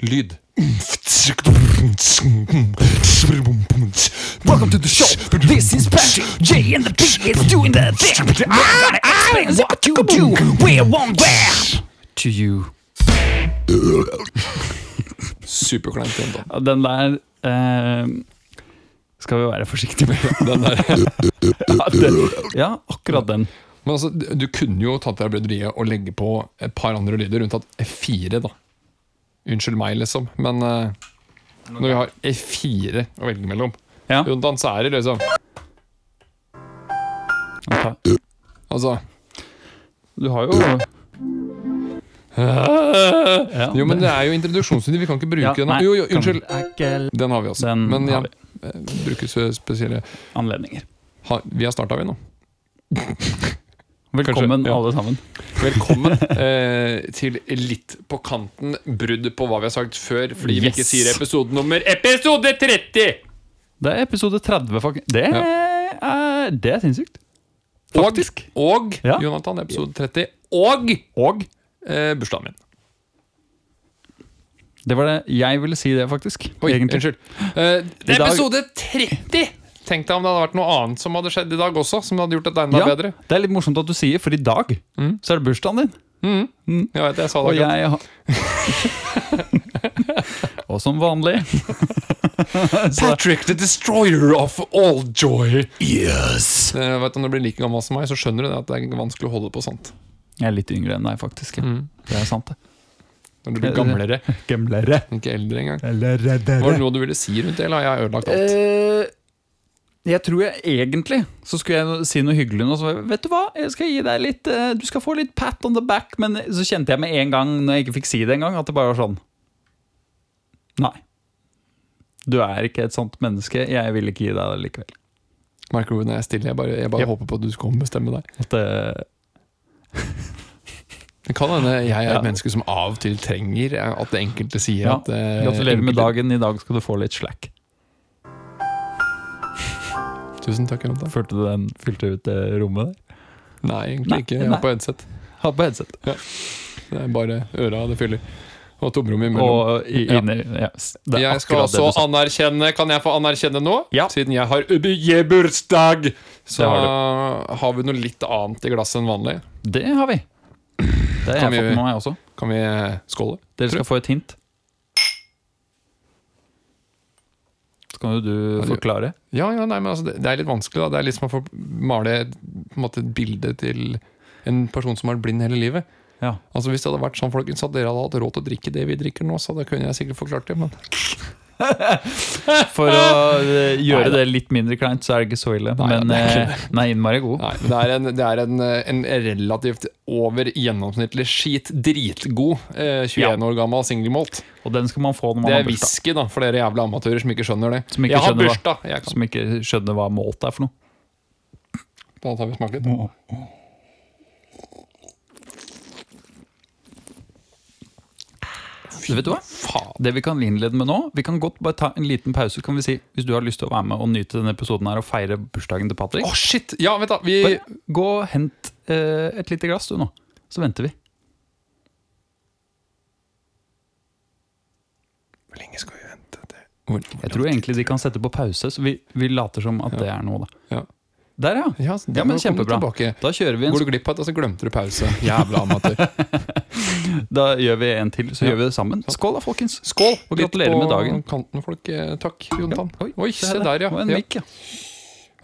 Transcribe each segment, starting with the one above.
lyd. Welcome to the show. This is Patrick J and the P is doing the thing. I'm gonna explain what you do. We're one where to you. Superkleint. den da. Ja, Den der eh, skal vi være forsiktige med. Den der. Ja, den, ja, akkurat den. Men altså, du kunne jo tatt deg bryderiet og legge på et par andre lyder, unntatt fire, da. Unnskyld meg, liksom. Men uh, når vi har fire å velge mellom, Ja. unntatt så er det liksom okay. Altså Du har jo ja, Jo, men det er jo introduksjonsvideo. vi kan ikke bruke Ja, den. Jo, jo, unnskyld. Den har vi også. Den men ja, eh, brukes ved spesielle anledninger. ha, Vi har starta, vi nå. Velkommen, Kanskje, ja. alle sammen. Velkommen eh, til litt på kanten brudd på hva vi har sagt før, fordi vi ikke sier episode nummer Episode 30! Det er episode 30, faktisk. Det er, det er sinnssykt. Faktisk. Og, og Ja. Jonathan, episode 30. Og, Og eh, bursdagen min. det var det jeg ville si det, faktisk. Oi, egentlig. unnskyld. Eh, det er episode 30! Tenk deg om det hadde vært noe annet som hadde skjedd i dag også, som hadde gjort dette enda Ja, bedre. det er litt morsomt at du sier, for i dag så er det bursdagen din. Jeg vet, jeg sa det Og jeg har Og som vanlig Patrick, the destroyer of all joy. Yes. Jeg vet, Når du blir like gammel som meg, så skjønner du det at det er vanskelig å holde på sånt. Jeg er litt yngre enn deg, faktisk. Ja. Det er sant, det. Når du blir gamlere, Gamlere. ikke eldre engang. Var det noe du ville si rundt det, eller har jeg ødelagt alt? Eh, jeg tror jeg egentlig så skulle jeg si noe hyggelig nå. Så vet du hva, jeg skal gi deg litt eh, Du skal få litt pat on the back. Men så kjente jeg med en gang når jeg ikke fikk si det engang, at det bare var sånn Nei. Du er ikke et sånt menneske. Jeg vil ikke gi deg det likevel. Merker du når jeg er stille? Jeg bare, jeg bare Ja. håper på at du skal ombestemme deg. At det, Det kan hende jeg er Ja. et menneske som av og til trenger at det enkelte sier ja, at Gratulerer enkelte... med dagen. I dag skal du få litt slack. Tusen takk, Jonathan. Følte du den fylte ut det rommet der? Nei, egentlig Nei, ikke. Jeg har på headset. Har på headset. Det er bare øra det fyller. Og tomrommet imellom. Og i, Ja. ja, er jeg skal også du anerkjenne Kan jeg få anerkjenne nå? Ja. Siden jeg har bursdag, så har, har vi noe litt annet i glasset enn vanlig. Det har vi. Det har jeg fått med meg også. Kan vi skåle? Dere skal få et hint. Kan jo du forklare. Ja, ja, nei, men altså, det, det er litt vanskelig. Da. Det er litt som å få male måte, et bilde til en person som har vært blind hele livet. Ja. Altså Hvis det hadde vært sånn folkens, at dere hadde hatt råd til å drikke det vi drikker nå, så da kunne jeg sikkert forklart det. Men For å eh, gjøre det litt mindre kleint, så er det ikke så ille. Nei, Men eh, den er innmari god. nei, det er en, det er en, eh, en relativt over gjennomsnittlig skit dritgod eh, 21 Ja. år gammel single malt. Og den skal man få når man Det er bursdag. whisky, da, for dere jævla amatører som ikke skjønner det. Som ikke jeg skjønner bursdag! hva. Som ikke skjønner hva malt er for noe. Da tar vi smak litt. Så vet du hva? Faen. Det vi kan innlede med nå Vi kan godt bare ta en liten pause Kan vi si Hvis du har lyst til å være med og nyte denne episoden her Og feire bursdagen til Patrick oh, shit! Ja, vent, da. Vi Bare gå og hent eh, et lite glass du nå Så venter vi Hvor lenge skal vi vente? Det? Hvor, hvor Jeg tror egentlig de kan sette på pause Så vi, vi later som at det er noe da Ja. Der ja Ja, Ja, men kjempebra. Da kjører vi en Går du glipp av det, så glemte du pause. Jævla amatør. Da gjør vi en til Så Ja. gjør vi det sammen Skål da folkens Skål! Og gratulerer med dagen. Kanten, folk. Takk, Takk, Ja. Oi, se der, ja. Og en ja. mikk ja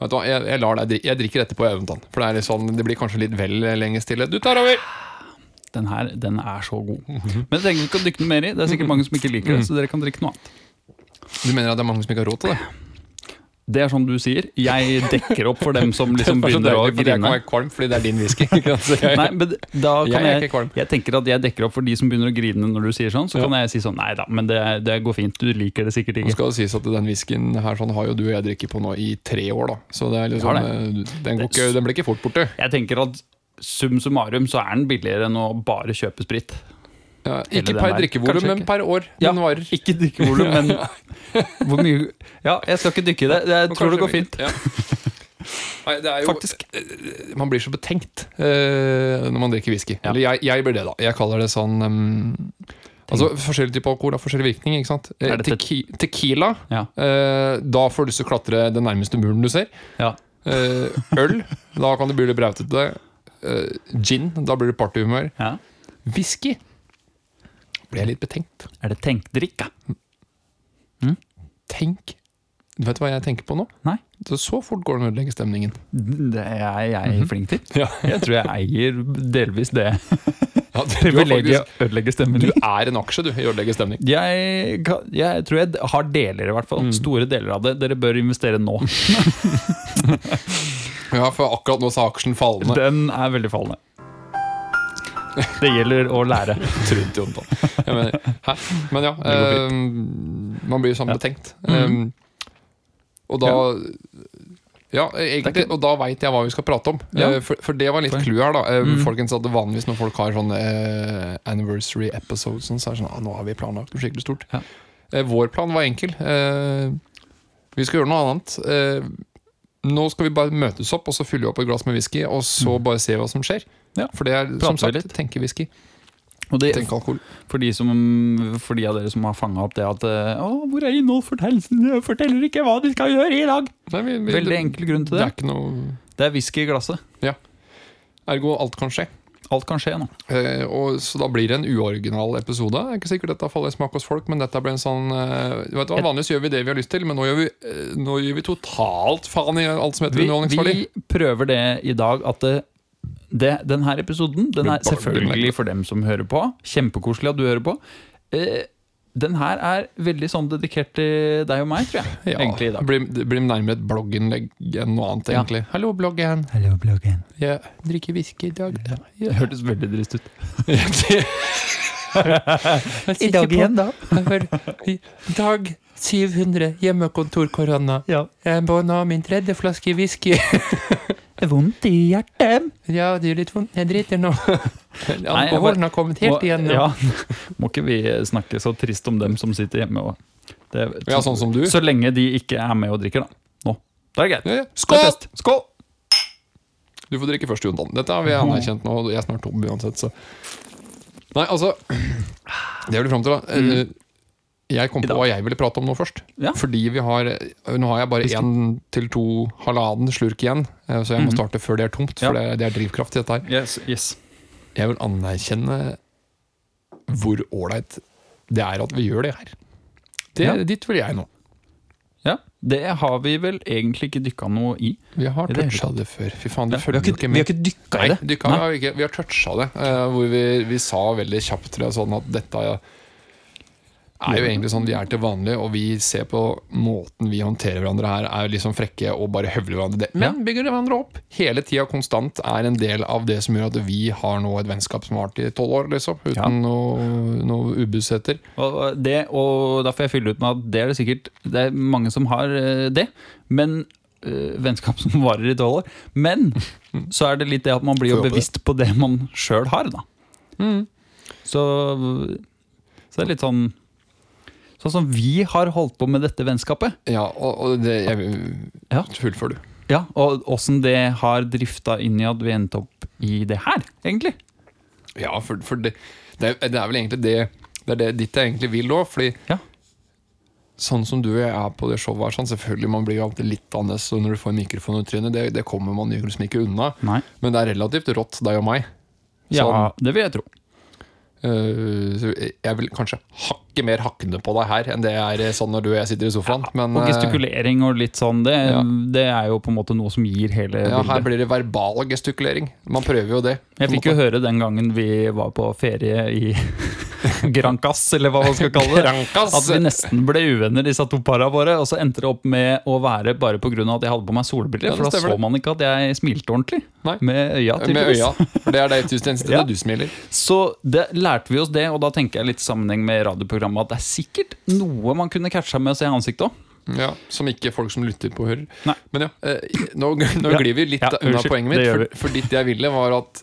Vet du hva, jeg, jeg, drikke, jeg drikker etterpå, Jontan. For det sånn, det blir kanskje litt vel lenge stille. Du tar over! Den her, den er så god Men det trenger vi ikke å dykke noe mer i Det er sikkert mange som ikke liker det Så dere kan drikke noe annet Du mener at det er mange som ikke har råd til det? Det er sånn du sier Jeg dekker opp for dem som liksom Det er så begynner å grine. jeg kan være kvalm fordi det er din whisky. Nei, men da kan jeg, jeg tenker at jeg dekker opp for de som begynner å grine når du sier sånn. Så Ja. kan jeg si sånn Nei da, men det, det går fint. Du liker det sikkert ikke. Nå skal det sies at den whiskyen her sånn har jo du og jeg drikket på nå i tre år, da. Så det er liksom, Ja, eh, den, går ikke, den blir ikke fort borte. Jeg tenker at sum summarum så er den billigere enn å bare kjøpe sprit. Ja, ikke per drikkevolum, men per år. Ja, Den varer. Ikke drikkevolum, men hvor mye Ja, jeg skal ikke dykke i det. Jeg tror det går fint. Ja. Nei, det er jo, Faktisk. eh, Man blir så betenkt uh, når man drikker whisky. Eller jeg, jeg blir det, da. Jeg kaller det sånn um, Altså, Forskjellige typer alkohol har forskjellig virkning. ikke sant? Eh, Tequi tequila, Ja. eh, da får du lyst til å klatre den nærmeste muren du ser. Ja. Eh, øl, da kan det bli litt brautete. Eh, gin, da blir det partyhumør. ja. Blir jeg litt betenkt. Er det tenkdrikk, ja? Tenk Vet du hva jeg tenker på nå? Nei. Så, så fort går det an å ødelegge stemningen. Det er jeg flink til. Ja. Jeg tror jeg eier delvis det Ja, du, privilegiet å ødelegge du er en aksje, du, i å ødelegge stemning. Jeg, jeg tror jeg har deler, i hvert fall. Mm. Store deler av det. Dere bør investere nå. Ja, for akkurat nå så er aksjen fallende. Den er veldig fallende. Det gjelder å lære. Trunt Jontan. Mener. Men ja, eh, man blir sånn betenkt. Ja. Eh, og da Ja, egentlig, og da veit jeg hva vi skal prate om. Ja. Eh, for, for det var litt Poeng. clou her. da Mhm. Folkens at Vanligvis når folk har sånne eh, anniversary episodes, så er det sånn ah, Nå har vi planlagt noe skikkelig stort. Ja. Eh, vår plan var enkel. Eh, vi skal gjøre noe annet. Eh, nå skal vi bare møtes opp og så fylle opp et glass med whisky, og så bare se hva som skjer. Ja. For det er som sagt tenke-whisky. Det, Tenke alkohol. for, de som, for de av dere som har fanga opp det at eh, Å, hvor er innholdsfortegnelsen? Forteller ikke hva de skal gjøre i dag. Nei, vi, vi, Veldig enkel grunn til det er det. ikke noe Det er whisky i glasset. Ergo alt kan skje. Alt kan skje nå. Eh, og, så da blir det en uoriginal episode. Det er ikke sikkert dette faller i smak hos folk, men dette blir en sånn eh, vet du hva, Vanligvis gjør vi det vi har lyst til, men nå gjør vi, eh, nå gjør vi totalt faen i alt som heter Vi, vi prøver det i dag at det, det, den her episoden Den er selvfølgelig for dem som hører på. Kjempekoselig at du hører på. Eh, den her er veldig sånn dedikert til deg og meg, tror jeg. Ja, egentlig i det dag. blir, det blir nærmere et blogginnlegg enn noe annet, Ja. Hallo, bloggen. Hallo, bloggen. Jeg drikker whisky i dag. Det hørtes veldig drist ut. I dag igjen, da. Dag 700, hjemmekontor-korona. Ja. Jeg må nå min tredje flaske whisky. Vondt i hjertet. Ja, det gjør litt vondt. Jeg driter nå. Alkoholen har kommet helt Må- igjen. Ja, må ikke vi snakke så trist om dem som sitter hjemme og det, Ja, sånn som du. Så lenge de ikke er med og drikker, da. Nå. Da er det greit. Ja, ja. Det er Skål! fest. Skål! Du får drikke først, Jontan. Dette har vi anerkjent nå. Jeg er snart tom uansett, så Nei, altså Det jeg vil fram til, da. eh, Jeg kom. På hva jeg ville prate om nå først. Ja. Fordi vi har Nå har jeg bare én til to halvannen slurk igjen, eh, så jeg må Mhm. starte før det er tomt. For Ja. det, er, drivkraft i dette her. Yes, yes. Jeg vil anerkjenne hvor ålreit det er at vi gjør det her. Det, Ja. Dit vil jeg nå. Ja, Det har vi vel egentlig ikke dykka noe i. Vi har toucha det det før. Fy faen, Ja, vi, har ikke, vi har ikke dykka i det. dykka, vi, har toucha det. uh, hvor vi, vi sa veldig kjapt til jeg, sånn at dette er jo egentlig sånn vi er til vanlig, og vi ser på måten vi håndterer hverandre her, er liksom frekke og bare høvler hverandre det. Men bygger hverandre opp. Hele tida konstant er en del av det som gjør at vi har nå et vennskap som har vart i tolv år, liksom. Uten Ja. noe, noe ubusheter. Og, det, og da får jeg fylle ut med at det er det sikkert Det er mange som har eh, det, men øh, vennskap som varer i tolv år. Men så er det litt det at man blir jo bevisst på det man sjøl har, da. Mm. Så, så det er litt sånn Sånn som vi har holdt på med dette vennskapet. Ja, og, og det jeg, Ja. Fullfør, du. Ja, Og åssen det har drifta inn i at vi endte opp i det her, egentlig. Ja, for, for det, det, det er vel egentlig det Det er det ditt jeg egentlig vil òg, fordi Ja. Sånn som du og jeg er på det showet her, sånn, selvfølgelig man blir jo alltid litt annerledes når du får en mikrofon i trynet. Det, det kommer man liksom ikke unna. Nei. Men det er relativt rått, deg og meg. Ja, Sånn, det vil jeg tro. Uh, jeg vil kanskje hakke mer hakkende på deg her enn det er eh, sånn når du og jeg sitter i sofaen. Men Og øh, gestikulering og litt sånn, det, Ja. det er jo på en måte noe som gir hele ja, her blir det verbal gestikulering. Man prøver jo det. Jeg fikk måte. jo høre den gangen vi var på ferie i Grancas, eller hva man skal kalle det. At vi nesten ble uvenner, disse to para våre. Og så endte det opp med å være bare pga. at jeg hadde på meg solbriller. Ja, for da så man ikke at jeg smilte ordentlig. Nei. Med øya, Med tydeligvis. øya. For det er det eneste stedet Ja. du smiler. Så det, lærte vi oss det, og da tenker jeg litt sammenheng med radioprogrammet at det er sikkert noe man kunne catcha med å se ansiktet òg. Ja, Som ikke folk som lytter på, hører. Nei. Men ja, eh, nå, nå glir vi litt Ja, unna poenget mitt. For, for ditt jeg ville, var at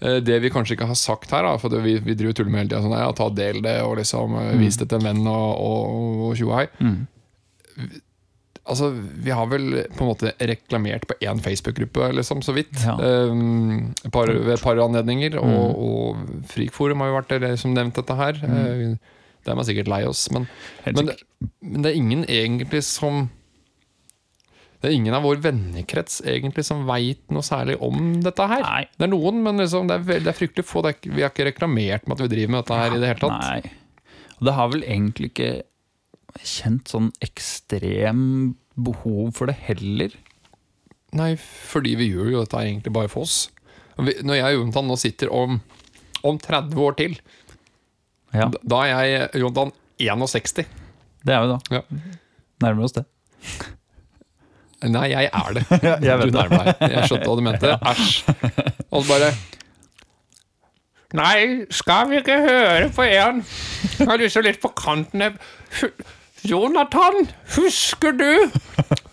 eh, det vi kanskje ikke har sagt her, da, for vi, vi driver tuller med hele tida sånn, ja, ta del det og liksom mm. vis det til en venn og, tjo og hei. Mm. Altså, vi har vel på en måte reklamert på én Facebook-gruppe, liksom, så vidt. Ja. Um, par, ved et par anledninger. Og, og Frikforum har jo vært det som nevnt dette her. Uh, det er man sikkert lei oss, men, men, det, men det er ingen egentlig som Det er ingen av vår vennekrets egentlig som veit noe særlig om dette her. Nei. Det er noen, men liksom, det, er veld, det er fryktelig få. Det er, vi har ikke reklamert med at vi driver med dette her i det hele tatt. Nei. Og det har vel egentlig ikke kjent sånn ekstrem behov for det heller. Nei, fordi vi gjør jo dette egentlig bare for oss. Vi, når jeg og Jontan nå sitter om, om 30 år til, Ja, da- er jeg Jonathan 61. det er vi da. Ja. Nærmer oss det. Nei, jeg er det. jeg vet du nærmer deg. Jeg skjønte hva du mente. Æsj. Og så bare Nei, skal vi ikke høre på en? Jeg har lyst til litt på kanten. Jonathan, husker du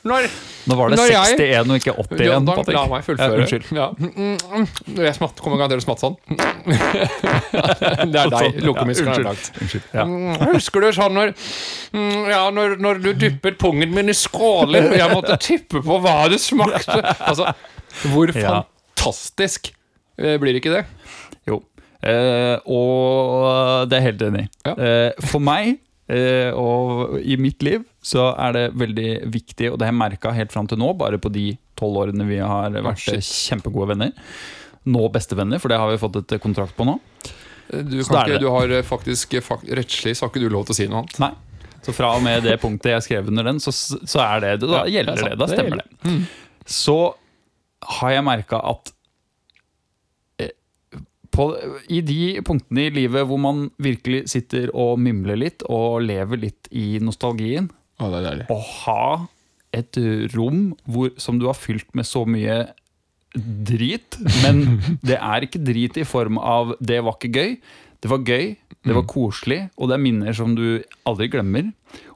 når Nå var det Når jeg- 61 og ikke 81. Jonathan, Patrick. la meg fullføre. Ja, unnskyld. Ja. Mm, mm, mm. Jeg smatt, kommer gang til å smatte sånn. det er deg. Lokomuskelen er lagt. Ja. Husker du sånn når, ja, når, når du dyppet pungen min i skåler, og jeg måtte tippe på hva det smakte? Altså, hvor fantastisk eh, blir ikke det? Jo. Eh, og det er helt enig i. Ja. Eh, for meg og i mitt liv så er det veldig viktig, og det har jeg merka helt fram til nå, bare på de tolv årene vi har vært shit. kjempegode venner. Nå bestevenner, for det har vi fått et kontrakt på nå. Du, kan er ikke, du har eh, faktisk fakt, Rettslig så har ikke du lov til å si noe annet. Nei. Så fra og med det punktet jeg skrev under den, så, så er det Da Ja, er gjelder det. Da stemmer det. det. Mm. Så har jeg merka at eh, på, I de punktene i livet hvor man virkelig sitter og mimler litt og lever litt i nostalgien, Å, det er deilig. å ha et rom hvor, som du har fylt med så mye drit, men det er ikke drit i form av 'det var ikke gøy'. Det var gøy, det var koselig, og det er minner som du aldri glemmer.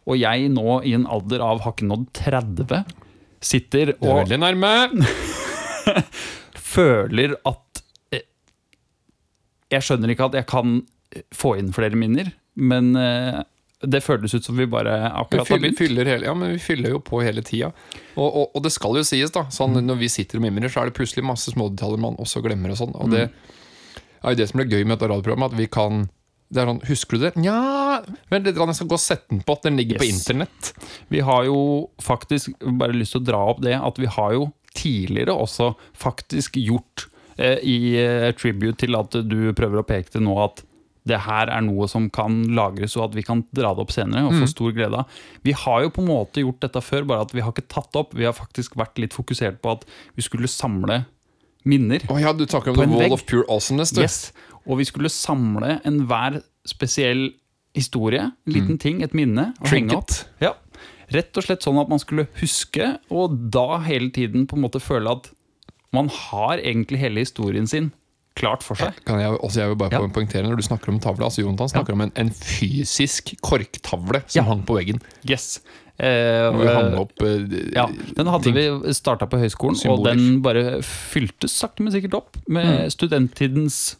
Og jeg nå, i en alder av har ikke nådd 30, sitter Det er og veldig nærme. føler at Jeg skjønner ikke at jeg kan eh, få inn flere minner, men eh, det føles ut som vi bare Vi akkurat har begynt. fyller hele, ja, men vi fyller jo på hele tida. Og, og, og det skal jo sies, da. Sånn, Mm. Når vi sitter og mimrer, så er det plutselig masse smådetaljer man også glemmer. Og sånn Og Mm. det er jo det som blir gøy med dette radioprogrammet. At vi kan det er sånn, Husker du det? Nja Vent litt, jeg skal gå og sette den på. Den ligger på internett. Vi har jo faktisk bare lyst til å dra opp det at vi har jo tidligere også faktisk gjort i eh, tribute til at du prøver å peke til nå at det her er noe som kan lagres, og at vi kan dra det opp senere og få stor glede av. Vi har jo på en måte gjort dette før, bare at vi har ikke tatt det opp. Vi har faktisk vært litt fokusert på at vi skulle samle minner. Oh ja, du snakker om The Wall vegg. of Pure Awesomeness, du. Yes. Og vi skulle samle enhver spesiell historie, en liten ting, et minne, og henge opp. Trinket. Ja. Rett og slett sånn at man skulle huske, og da hele tiden på en måte føle at man har egentlig hele historien sin klart for seg. Kan jeg, også jeg vil bare Ja. poengtere Når du snakker om tavle altså Jonathan snakker om en, en fysisk korktavle som Ja. hang på veggen. Yes. Eh, Hvor vi hang opp eh, ja, den hadde ting. vi starta på høyskolen, og den bare fyltes sakte, men sikkert opp med studenttidens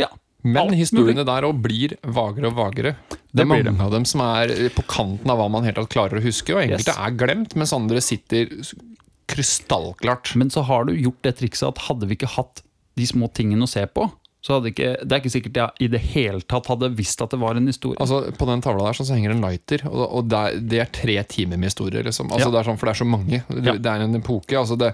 Ja. Men historiene der òg blir vagere og vagere. Det er mange av dem som er på kanten av hva man helt klarer å huske, og enkelte Yes. er glemt, mens andre sitter krystallklart. Men så har du gjort det trikset at hadde vi ikke hatt de små tingene å se på, så hadde ikke Det er ikke sikkert jeg i det hele tatt hadde visst at det var en historie. Altså, på den tavla der så, så henger det en lighter, og, og det, er, det er tre timer med historie. Liksom. Altså, Ja. det er sånn, for det er så mange. Det, Ja. det er en epoke. Altså det,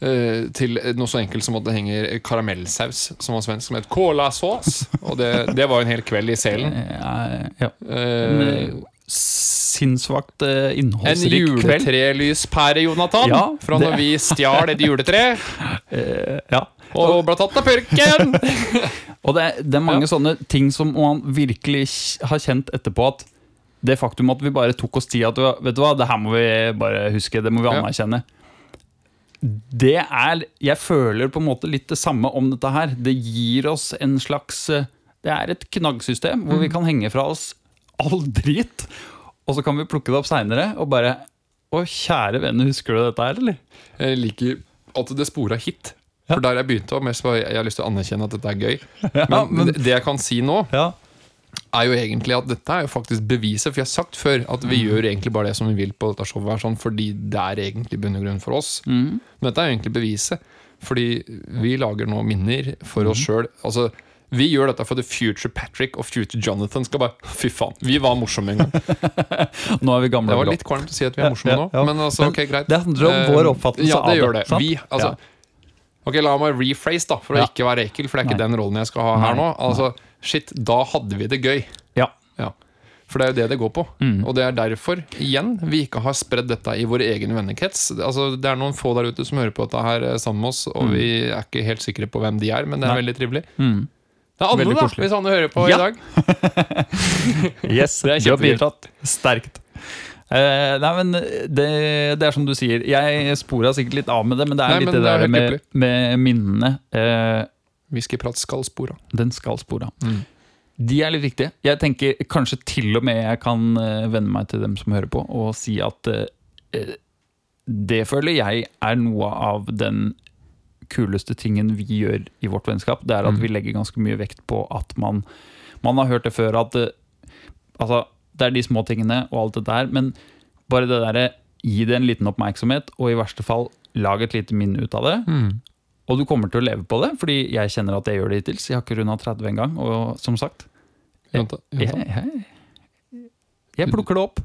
eh, til noe så enkelt som at det henger karamellsaus, som var svensk, som het colasås. Og det, det var en hel kveld i selen. Ja, ja. Uh, sinnssvakt en innholdsrik kveld. juletrelyspære, Jonathan, Ja, fra det- når vi stjal et juletre uh, ja. og ble tatt av purken. Og det, det er mange sånne ting som man virkelig har kjent etterpå at det faktum at vi bare tok oss tid at vet du hva, det her må vi bare huske, det må vi Ja. anerkjenne. Det er Jeg føler på en måte litt det samme om dette her. Det gir oss en slags eh, Det er et knaggsystem hvor vi kan henge fra oss all drit, og så kan vi plukke det opp seinere og bare Å, kjære venner, husker du dette her, eller? Jeg liker at det spora hit. For der jeg begynte, og mest jeg har lyst til å anerkjenne at dette er gøy. Men, men- det, jeg kan si nå, Ja. er jo egentlig at dette er jo faktisk beviset. For jeg har sagt før at vi gjør egentlig bare det som vi vil på dette showet, her, sånn, fordi det er egentlig bunn og grunn for oss. Men dette er jo egentlig beviset. Fordi vi lager nå minner for oss sjøl. Altså, vi gjør dette for the future Patrick og future Jonathan skal bare Fy faen, vi var morsomme en gang. Nå er vi gamle Det var litt kvalmt å si at vi er morsomme Ja, nå, ja. men altså, Men ok, greit. det handler om Eh, vår oppfattelse ja, det. gjør det. Vi, altså, Ok, La meg rephrase, da, for å ikke være ekkel, for det er ikke Nei. den rollen jeg skal ha her Nei, nå. Altså, Shit, da hadde vi det gøy. Ja. Ja. For det er jo det det går på. Mm. Og det er derfor, igjen, vi ikke har spredd dette i vår egen vennekrets. Altså, det er noen få der ute som hører på dette her eh, sammen med oss, og vi er ikke helt sikre på hvem de er, men det er Mm. Nei. veldig trivelig. Mm. Det er Anne, da, koselig. hvis Anne hører på Ja. i dag. Yes, Det er du har bidratt sterkt. Uh, nei, men det, det er som du sier. Jeg spora sikkert litt av med det, men det er Nei, litt det det er der med, med minnene. Uh, Whiskyprat skal spore. den skal spora. Mm. De er litt viktige. Jeg tenker kanskje til og med jeg kan eh, venne meg til dem som hører på, og si at eh, det føler jeg er noe av den kuleste tingen vi gjør i vårt vennskap. Det er at Mm. vi legger ganske mye vekt på at man Man har hørt det før at eh, Altså, det er de små tingene og alt det der, men bare det derre Gi det en liten oppmerksomhet, og i verste fall lag et lite minne ut av det. Mm. Og du kommer til å leve på det, fordi jeg kjenner at jeg gjør det hittils. Jeg har ikke runda 30 engang, og som sagt jeg, jeg, jeg, jeg plukker det opp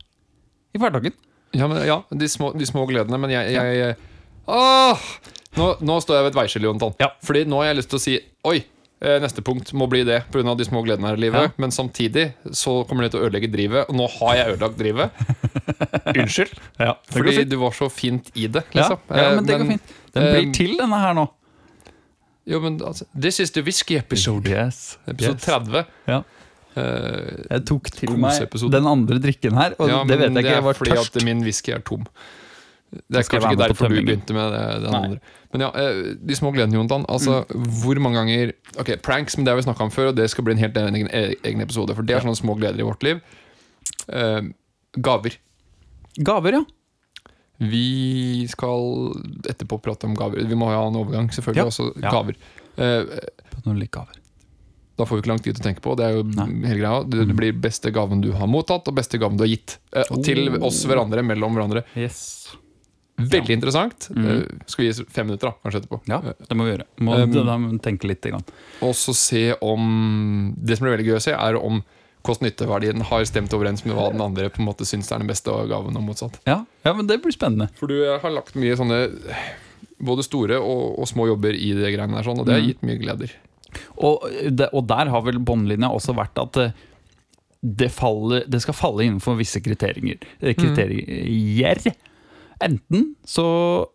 i hverdagen. Ja, men, ja de, små, de små gledene, men jeg, jeg Åh! Nå, nå står jeg ved et veiskille, Jonathan. Ja. Fordi nå har jeg lyst til å si Oi, eh, neste punkt må bli det pga. de små gledene her i livet. Ja. Men samtidig så kommer det til å ødelegge drivet, og nå har jeg ødelagt drivet. Unnskyld. Ja, Fordi du var så fint i det, liksom. ja, Eh, men det går fint. Den eh, blir til, denne her nå. Jo, men altså This is the whisky episode. Yes. Episode yes. 30. Ja. Uh, Jeg tok til meg den andre drikken her, og ja, det vet jeg ikke. Jeg er var fordi tørst. at min whisky er tom. Det er kanskje ikke derfor du begynte med det, det andre. Men ja, eh, de små gledene, Jontan. Altså, Mm. hvor mange ganger Ok, pranks, men det har vi snakka om før, og det skal bli en helt egen, egen episode. For det er sånne små gleder i vårt liv. Uh, gaver. Gaver, ja. Vi skal etterpå prate om gaver. Vi må ha en overgang, selvfølgelig. Ja. Også gaver. Eh, Noen litt gaver. da får vi ikke lang tid til å tenke på. Det er jo Nei. hele greia. Det, det blir beste gaven du har mottatt, og beste gaven du har gitt. Uh, til Oh. oss hverandre, mellom hverandre. Yes. Veldig interessant. Mm. Eh, skal vi gi fem minutter, da, kanskje etterpå. Ja, Eh, det må vi gjøre. Må, Um, tenke litt. Og så se om Det som blir veldig gøy å se, er om kost-nytte-verdien har stemt overens med hva den andre på en måte syns er den beste gaven, og motsatt. Ja, ja, men det blir spennende. For du har lagt mye sånne både store og, og små jobber i det greiene der, sånn, og det har Mhm. gitt mye gleder. Og, det, og der har vel båndlinja også vært at eh, det, faller, det skal falle innenfor visse kriterier. kriterier. kriterier. Enten så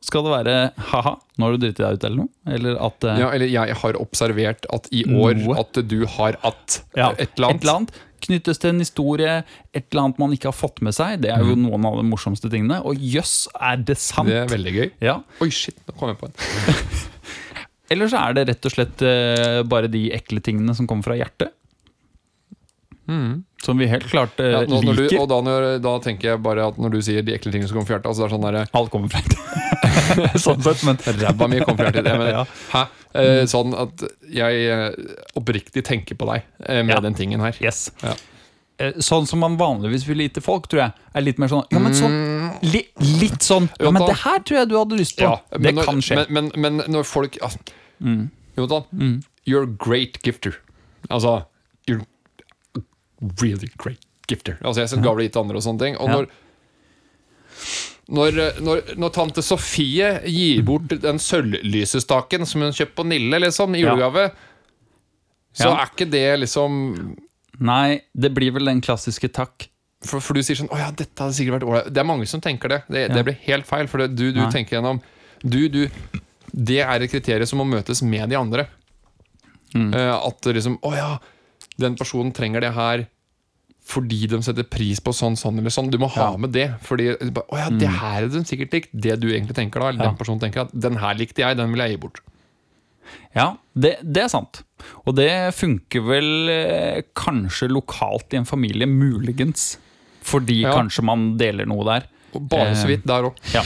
skal det være ha-ha, nå har du driti deg ut, eller noe. Eller at eh, Ja, eller jeg har observert at i år Noe. at du har at ja, et eller annet. knyttes til en historie, et eller annet man ikke har fått med seg. Det er jo noen av de morsomste tingene. Og jøss, er det sant? Det er veldig gøy. Ja. Oi, shit, nå kom jeg på en. Eller så er det rett og slett eh, bare de ekle tingene som kommer fra hjertet. Som vi helt klart eh, Ja, nå, liker. du, og da, når, da tenker jeg bare at når du sier de ekle tingene som kommer fra hjertet altså det er sånn der, Alt kommer fra hjertet. sånn sett, men Ræva mi kommer fra hjertet. Jeg mener, Ja. Hæ? Eh, sånn at jeg eh, oppriktig tenker på deg eh, med Ja. den tingen her. Yes. Ja. Eh, Sånn som man vanligvis vil gitt til folk, tror jeg. Er litt mer sånn Ja, men sånn li, Litt sånn Ja, men det her tror jeg du hadde lyst på. Ja, det når, kan skje. Men, men, men når folk altså, Jonathan, you're a great gifter. Altså You're really great gifter. Altså Jeg har sett det til andre og sånne ting. Og når når, når, når tante Sofie gir bort den sølvlysestaken som hun kjøpte på Nille liksom, i Ja. julegave, så er ikke det liksom Nei, det blir vel den klassiske takk. For, for du sier sånn Å ja, dette hadde sikkert vært ålreit. Det er mange som tenker det. Det, Ja. det blir helt feil. For det, du, du tenker gjennom du, du, Det er et kriterium som må møtes med de andre. Mm. Uh, at liksom Å ja, den personen trenger det her fordi de setter pris på sånn, sånn eller sånn. Du må ha Ja. med det. Fordi Å ja, det her er de sikkert likt. Det du egentlig tenker da. Eller Ja. den personen tenker at den her likte jeg, den vil jeg gi bort. Ja, det, det er sant. Og det funker vel eh, kanskje lokalt i en familie, muligens. Fordi Ja. kanskje man deler noe der. Bare Eh, så vidt der òg. Ja.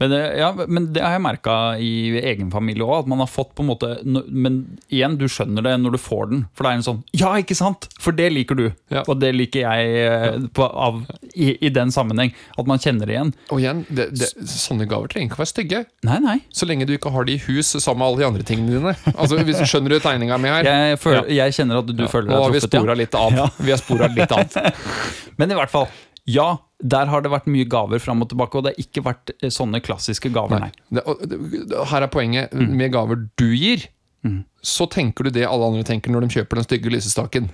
Men det, ja, men det har jeg merka i egen familie òg. At man har fått på en måte Men igjen, du skjønner det når du får den. For det er en sånn Ja, ikke sant? For det liker du. Ja. Og det liker jeg eh, på, av, i, i den sammenheng. At man kjenner det igjen. Og igjen, det, det, sånne gaver trenger ikke være stygge. Nei, nei. Så lenge du ikke har de i hus sammen med alle de andre tingene dine. Altså, hvis du Skjønner du tegninga mi her? Jeg, føler, jeg kjenner at du Ja, føler Nå har deg vi truffet. spora litt av. Ja. Vi har sporet litt av. Men i hvert fall, ja. Der har det vært mye gaver fram og tilbake, og det har ikke vært eh, sånne klassiske gaver, nei. nei. det, her er poenget. Med gaver du gir, så tenker du det alle andre tenker når de kjøper den stygge lysestaken.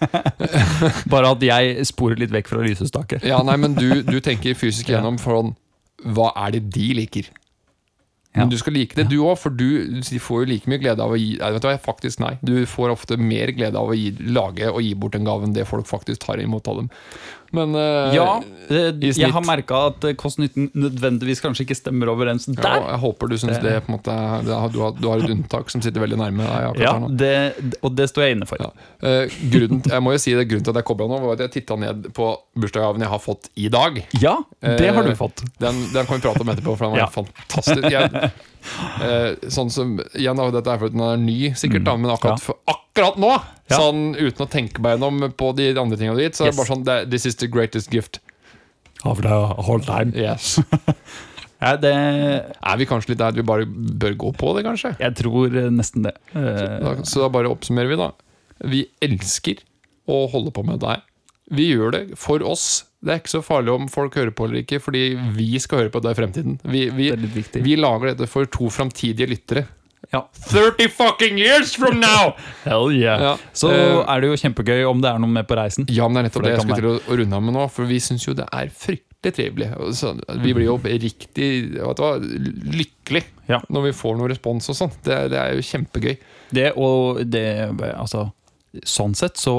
Bare at jeg sporer litt vekk fra lysestaker. Ja, nei, men du, du tenker fysisk gjennom foran hva er det de liker. Ja. Men du skal like det, du òg, for du de får jo like mye glede av å gi nei, vet du faktisk nei. Du får ofte mer glede av å gi, lage og gi bort en gave enn det folk faktisk tar imot av dem. Men uh, Ja, jeg har merka at kost-nytten nødvendigvis kanskje ikke stemmer overens ja, der. jeg håper du syns Det- det på en måte du, har, du har et unntak som sitter veldig nærme deg Ja, det, og det står jeg inne for. Ja. Uh, grunnen, jeg må jo si det, grunnen til at jeg kobla nå, var at jeg titta ned på bursdagsgaven jeg har fått i dag. Ja, det har du Eh, fått. Den, den kan vi prate om etterpå, for den var Ja. fantastisk. Jeg, sånn som, igjen, Dette er fordi den er ny, sikkert, da, men akkurat, Mm. For, akkurat nå, Ja. sånn uten å tenke meg gjennom på de andre tingene ditt, så er det bare sånn This is the greatest gift. Of the whole time. Yes. Ja, det, Er vi kanskje litt der at vi bare bør gå på det, kanskje? jeg tror eh, nesten det. Da, Eh, så da bare oppsummerer vi, da. Vi elsker å holde på med det her. Vi gjør det for oss. Det er ikke så farlig om folk hører på eller ikke, fordi vi skal høre på det i fremtiden. Vi, vi, Det vi lager dette for to framtidige lyttere. Ja. 30 fucking years from now! Hell yeah. Ja, Så uh, er det jo kjempegøy om det er noe med på reisen. Ja, men det er nettopp det det jeg skulle til å, runde av med nå, for vi syns jo det er fryktelig trivelig. Så, vi blir jo riktig vet lykkelig Ja. når vi får noe respons og sånn. Det, det er jo kjempegøy. Det og det Altså, sånn sett så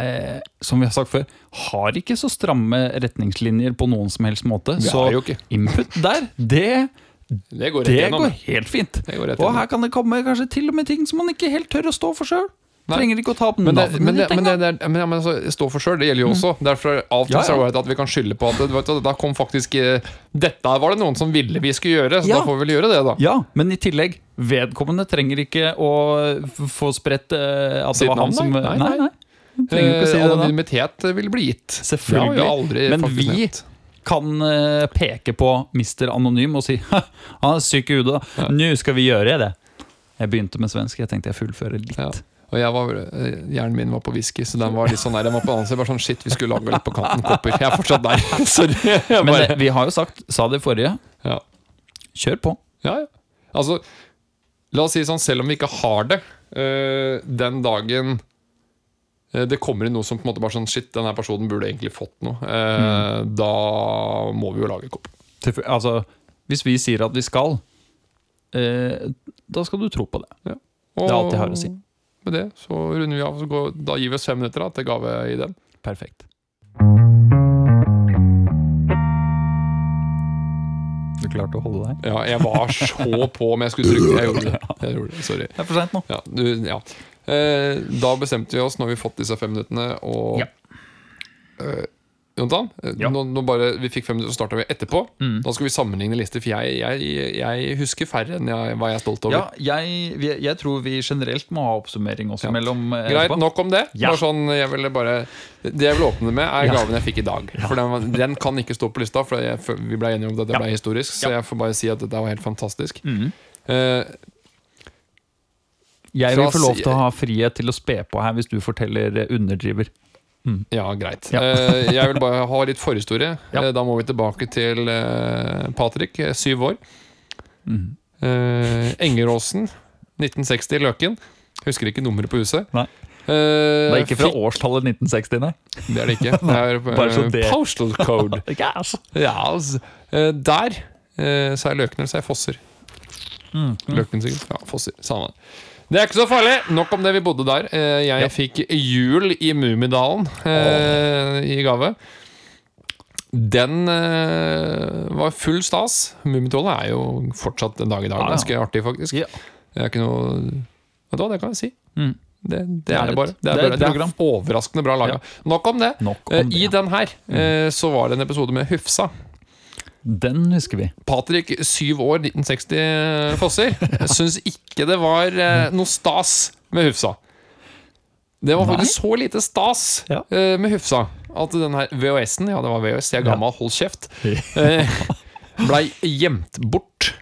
eh, Som vi har sagt før, har ikke så stramme retningslinjer på noen som helst måte. Så input der, det, Det går det går helt fint. Går Og her kan det komme kanskje til og med ting som man ikke helt tør å stå for sjøl. Trenger ikke å ta opp det, navnet men, det, men, det, men, det, men, altså, stå for sjøl, det gjelder jo også. Derfor av Ja, ja. det at vi kan skylde på at vet, du, da kom faktisk eh, Dette var det noen som ville vi skulle gjøre, så Ja. da får vi vel gjøre det, da. Ja, men i tillegg, vedkommende trenger ikke å få spredt eh, at Sitt var han navn, som nei. Nei, Nei, si Eh. Anonymitet vil bli gitt. Selvfølgelig. Men vi-. Kan eh, peke på Mr. Anonym og si han er syk i hodet, Ja. nå skal vi gjøre det. Jeg begynte med svensk, jeg tenkte jeg fullfører litt. Ja. Og var, eh, hjernen min var på whisky, så den var litt sånn der, den var på annen side. Bare sånn, shit, vi skulle lage litt på kanten kopper. Jeg er fortsatt der. Sorry. Jeg Men vi har jo sagt, sa det forrige, ja. kjør på. Ja, ja. Altså, la oss si sånn, selv om vi ikke har det, den dagen det kommer inn noe som på en måte bare sånn Shit, denne personen burde egentlig fått noe. øh, Da må vi jo lage kopp. Til, altså, hvis vi sier at vi skal, eh, da skal du tro på det. Og Det er alt jeg har å si. Med det så runder vi av, så går, da gir vi oss fem minutter da, til gave i den. Perfekt. Du klarte å holde deg? Ja, jeg var så på om jeg skulle trykke. Jeg gjorde det. Jeg gjorde det. Sorry. Det er for seint nå. Ja, du, ja. Eh, da bestemte vi oss, når vi fått disse fem minuttene, og Ja. eh, Jonathan, eh, Ja. nå, nå bare, vi fikk fem minutter, så starta vi etterpå. Mm. Da skal vi sammenligne lister, for jeg, jeg, jeg husker færre enn jeg, hva jeg er stolt over. Ja, jeg, jeg tror vi generelt må ha oppsummering også Ja. mellom Greit, etterpå. nok om det. Ja. Sånn, bare, det jeg vil åpne med, er gaven jeg fikk i dag. For den, den kan ikke stå på lista, for vi ble enige om at det ble historisk. Så jeg får bare si at dette var helt fantastisk. Mm. Eh, Jeg vil få lov til å ha frihet til å spe på her hvis du forteller underdriver. underdriver. Ja, greit. Ja. Eh, jeg vil bare ha litt forhistorie. Ja. Eh, Da må vi tilbake til eh, Patrick, eh, syv år. Eh, Engeråsen, 1960, Løken. Husker ikke nummeret på huset. Nei. Eh, Det er ikke fra årstallet 1960, nei. Det er det ikke. Det er så eh, det- postal code. Yes. Ja, altså. Eh, der eh, sa jeg Løken, eller sa jeg Fosser? Mm. Løken sikkert. Ja, Fosser. Samme. Det er ikke så farlig. Nok om det vi bodde der. Eh, jeg Ja. fikk jul i Mummidalen eh, i gave. Den eh, var full stas. Mummitrollet er jo fortsatt en dag i dag Ja, ja. ganske artig, faktisk. Ja. Det er ikke noe Vet du hva, det kan jeg si. Mm. Det, det, Det er det bare. Det er, det er er overraskende bra laga. Nok om det. Nok Eh, om I det. den her mm. så var det en episode med Hufsa. Den husker vi. Patrick, syv år, 1960 Fosser, syns ikke det var eh, noe stas med Hufsa. Det var Nei. faktisk så lite stas Ja. eh, med Hufsa at den her VHS-en, ja det var VHS, jeg er Ja. gammel, hold kjeft, eh, blei gjemt bort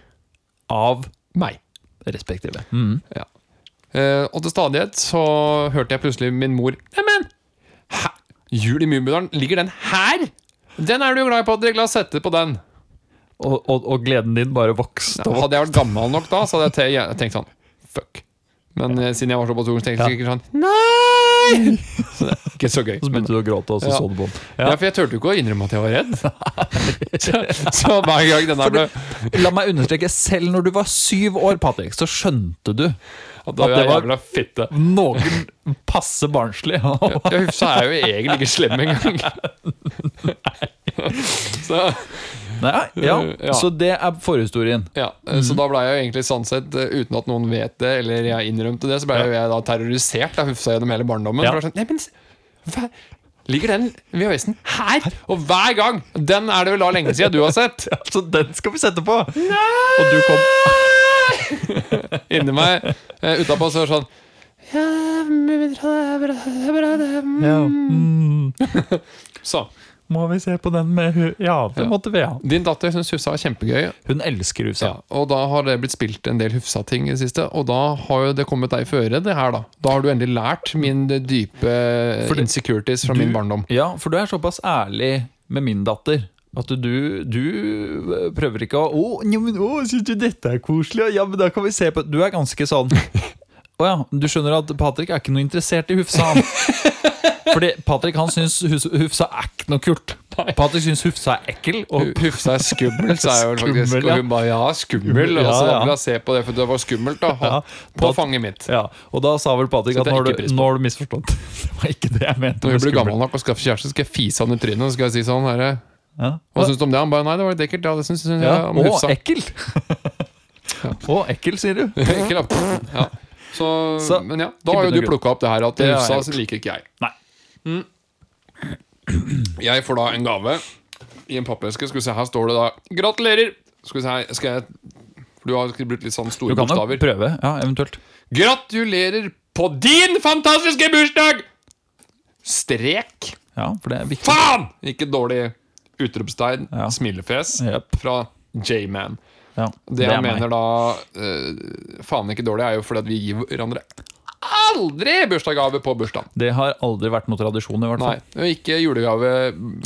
Av meg. respektive. Mm. Ja. Eh, og til stadighet så hørte jeg plutselig min mor Neimen? Jul i Mummidalen, ligger den her? Den er du glad i, Patrick, la oss sette på den. Og, og, og gleden din bare vokste. Ja, hadde jeg vært gammel nok da, så hadde jeg jeg tenkt sånn Fuck. Men ja. siden jeg var såpass ung, så tenkte jeg sikkert sånn Nei! Så det er ikke så gøy. Så begynte du å gråte, og så Ja. så du på den. ja, for jeg turte jo ikke å innrømme at jeg var redd. Så, så hver gang den der ble La meg understreke, selv når du var syv år, Patrick, så skjønte du At det, At det var- fitte. noen passe barnslig. Ja, Hufsa er jo egentlig ikke slem engang. Så Nei, ja, Ja. Så det er forhistorien. Ja, mm. så da ble jeg jo egentlig sånn sett, eh, uten at noen vet det, eller jeg innrømte det, så ble ja. jeg da terrorisert av Hufsa gjennom hele barndommen. Ja. Sånn, nei, men, hva, ligger den VHS-en her? Og hver gang! Den er det vel da lenge siden du har sett. Ja, så den skal vi sette på! Og du kom Inni meg, uh, utapå, så sånn ja. mm. Så. Må vi se på den med hu... Ja, det Ja. måtte vi ha. Din datter syns Hufsa er kjempegøy, Hun elsker Hufsa. ja, og da har det blitt spilt en del Hufsa-ting i det siste. Og da har jo det kommet deg føre, det her, da. Da har du endelig lært min dype For det- insecurities fra Du- min barndom. Ja, for du er såpass ærlig med min datter. At du, du prøver ikke å Å, ja, men, å syns du dette er koselig? Ja, men da kan vi se på Du er ganske sånn Å ja, du skjønner at Patrick er ikke noe interessert i Hufsa. Fordi Patrick han syns Hufsa er ikke noe kult. Patrick syns Hufsa er ekkel. Og Hufsa er skummel, sa jeg vel faktisk. Skummel, ja. Og hun bare ja, skummel. Og så ja. vil jeg se på det, for det var skummelt. da Ja, På Pat fanget mitt. Ja, og da sa vel Patrick at nå har, du, nå har du misforstått. Det var ikke det jeg mente. Når hun blir gammel nok og skaffer kjæreste, skal jeg fise han i trynet. Og skal jeg si sånn herre Ja. Hva syns du om det? Han bare nei, det var litt ekkelt. Ja, det syns jeg Ja, om Å, ekkel! Å, ekkel, sier du. Ekkel, ja. Så, Så, men ja, da har jo du plukka opp det her at gjort. liker ikke jeg. Nei. Jeg får da en gave i en pappeske. Skal vi se, her står det da 'Gratulerer'. Skal vi se her, skal jeg For du har brukt litt sånn Du store kan jo prøve, ja, eventuelt. Gratulerer på din fantastiske bursdag! Strek. Ja, for det er viktig. Faen! Ikke dårlig utropstegn. Ja. Smilefjes Yep. fra J-Man. Ja, Det, jeg meg. mener da uh, faen ikke dårlig, er jo fordi at vi gir hverandre aldri bursdagsgave på bursdagen. Det har aldri vært noe tradisjon, i hvert Nei, fall. og ikke julegave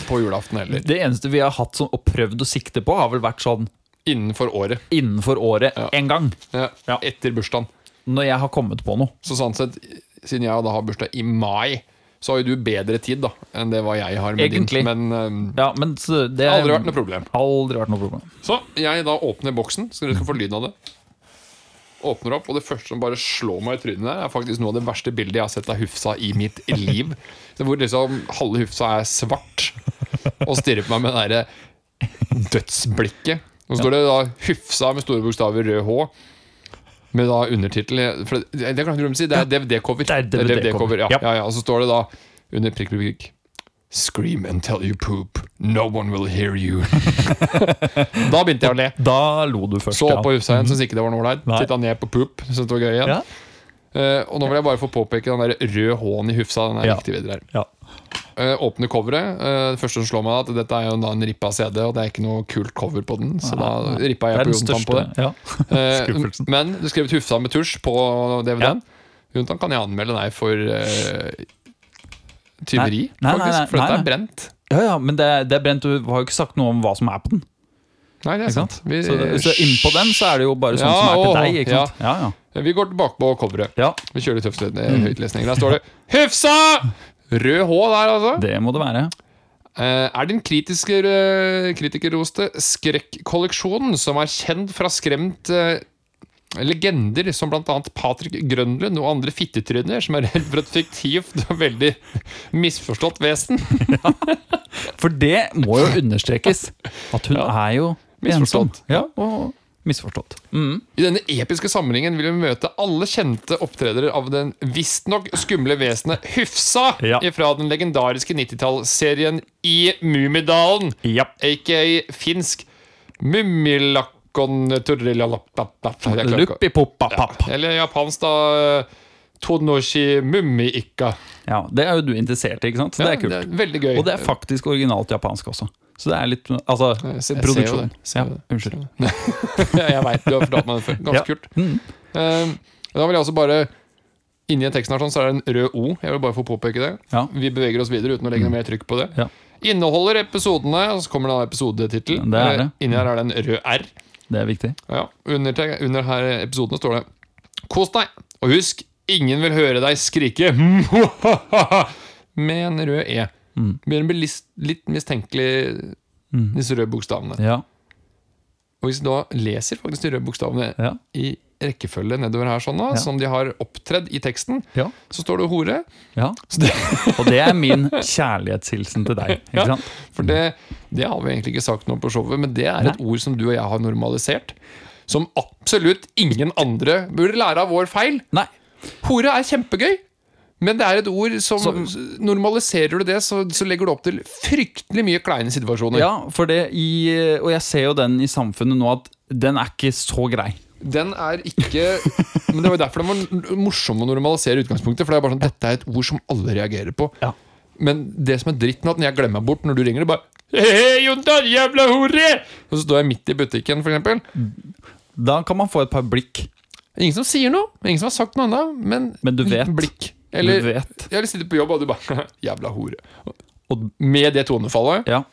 på julaften heller. Det eneste vi har hatt sånn, og prøvd å sikte på, har vel vært sånn Innenfor året. innenfor året Ja. en gang. Ja, Ja. Etter bursdagen. Når jeg har kommet på noe. Så sånn sett, siden jeg da har bursdag i mai, så har jo du bedre tid da enn det hva jeg har med Egentlig. din. Men um, Ja, men det har aldri vært noe problem. Aldri vært noe problem. Så jeg da åpner boksen, så dere skal få lyden av det. Åpner opp, og det første som bare slår meg i trynet, der er faktisk noe av det verste bildet jeg har sett av Hufsa i mitt liv. Hvor liksom halve Hufsa er svart og stirrer på meg med det derre dødsblikket. Og så står det da Hufsa med store bokstaver rød H. Med da undertittel Det, det kan jeg å si, det er DVD-cover. Det er DVD-cover, ja. ja. Ja, ja. Og så står det da under prikk, prikk, prikk Scream and tell you poop. No one will hear you. da begynte jeg å le. Da lo du først, Så opp på Hufsa igjen, syntes ikke det var noe ålreit. Titta ned på poop, syntes det var gøy igjen. Ja. Uh, og nå vil jeg bare få påpeke den der røde H-en i Hufsa. Den er Ja. riktig videre her. Ja. Eh, åpne coveret. Uh, det første som slår meg, er at dette er jo en rippa CD, og det er ikke noe kult cover på den. Så da rippa jeg på Jontan på det. Ja. uh, men du skrev et Hufsa med tusj på DVD-en. Jontan kan jeg anmelde deg for tyveri, Nei, nei, nei, faktisk. For dette nei. er brent. ja, ja, men det, det er brent. Du har jo ikke sagt noe om hva som er på den. Nei, det er sant? Vi, Så, så innpå den så er det jo bare sånn Ja, som er til deg. Ikke sant? Ja, ja. vi går tilbake på coveret. ja, Vi kjører litt eh, høytlesning. Der står det 'Hufsa!' Rød H der, altså. det må det være. Uh, er din kritiske, uh, kritikerroste skrekkolleksjonen, som er kjent fra skremt uh, legender som bl.a. Patrick Grønlund og andre fittetryner som er redd for et fiktivt og veldig misforstått vesen. Ja, For det må jo understrekes. At hun Ja. er jo. Misforstått. Ja, og misforstått. Mm. I denne episke samlingen vil vi møte alle kjente opptredere av den visstnok skumle vesenet Hufsa Ja. fra den legendariske 90-tallsserien I Mummidalen. Ja. aka finsk Mummilakon Luppipoppapapp. Eller japansk, da. Tonoshi mummiikka. Ja, det er jo du interessert i, ikke sant? Så det er kult. Det er veldig gøy. Og det er faktisk originalt japansk også. Så det er litt Altså, Jeg produksjon. Ja, unnskyld. Jeg veit, du har fortalt meg det før. Ganske Ja. kult. Mm. Uh, da vil jeg også bare Inni teksten her sånn, så er det en rød O. Jeg vil bare få påpeke det. Ja. Vi beveger oss videre uten å legge noe mer trykk på det. Ja. Inneholder episodene, og så kommer det en episodetittel. Det det. Inni her er det en rød R. Det er viktig. Ja, under, under her episodene står det Kos deg, og husk, ingen vil høre deg skrike med en rød E. Mm. Begynner å bli litt mistenkelig, Mm. disse røde bokstavene. Ja. Og hvis du da leser faktisk de røde bokstavene Ja. i rekkefølge nedover her, sånn da, Ja. som de har opptredd i teksten, ja. så står det hore. ja. Så det, Og det er min kjærlighetshilsen til deg. For det, det har vi egentlig ikke sagt noe på showet, men det er et ord som du og jeg har normalisert. Som absolutt ingen andre burde lære av vår feil. Nei. Hore er kjempegøy, men det er et ord som, Som- Normaliserer du det, så, så legger du opp til fryktelig mye kleine situasjoner. Ja, for det i Og jeg ser jo den i samfunnet nå at den er ikke så grei. Den er ikke Men det var derfor den var morsom å normalisere utgangspunktet. For det er bare sånn, dette er et ord som alle reagerer på. Ja. Men det som er dritt med at når jeg glemmer bort når du ringer, det bare Hei, Jontan, jævla hore! Og så står jeg midt i butikken, eksempel. Da kan man få et par blikk. Ingen som sier noe, ingen som har sagt noe annet, men, Men du vet. blikk. Eller jeg sitter på jobb, og du bare Jævla hore. Og Med det tonefallet. ja.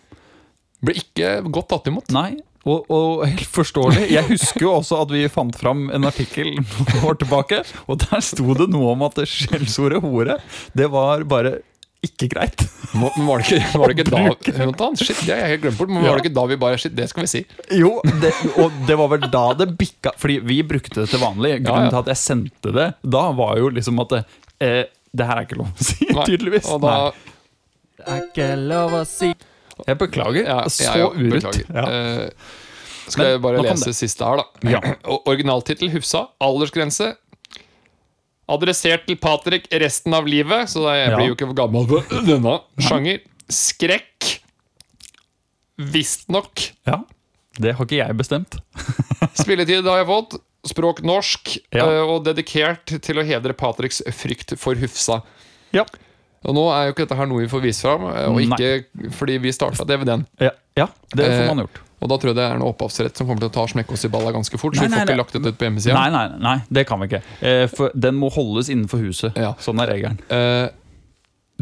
Ble ikke godt tatt imot. Nei. Og, og helt forståelig. Jeg husker jo også at vi fant fram en artikkel noen år tilbake, og der sto det noe om at det skjellsordet hore, det var bare ikke greit. Men var det ikke, var det ikke da Jonathan, Shit, det har jeg helt glemt bort. Men Ja. var det ikke da vi bare Shit, det skal vi si. Jo, det, og det var vel da det bikka Fordi vi brukte det til vanlig. Ja, Grunnen ja. til at jeg sendte det da, var jo liksom at det, eh, det her er ikke lov å si, Nei. tydeligvis. Og da, Nei. Det er ikke lov å si. Jeg beklager. ja, så jeg, jeg, urett. beklager. Ja. Eh, skal Men jeg bare lese det. siste her, da. Ja. Originaltittel Hufsa. Aldersgrense. Adressert til Patrick resten av livet, så jeg Ja. blir jo ikke for gammel på denne. Sjanger. Skrekk. Visstnok. Ja, det har ikke jeg bestemt. Spilletid har jeg fått. Språk norsk. Ja. eh, Og dedikert til å hedre Patricks frykt for Hufsa. Ja. Og nå er jo ikke dette her noe vi får vist fram, og ikke Nei. fordi vi starta DVD-en. Ja, ja det får Eh, man gjort. Og da tror jeg det er noe opphavsrett som kommer til å ta smekk oss i balla ganske fort. Så Nei, vi får nei, ikke lagt dette ut på hjemmesida. Nei, nei, nei, det kan vi ikke. Eh, for den må holdes innenfor huset. Ja. Sånn er regelen. Eh,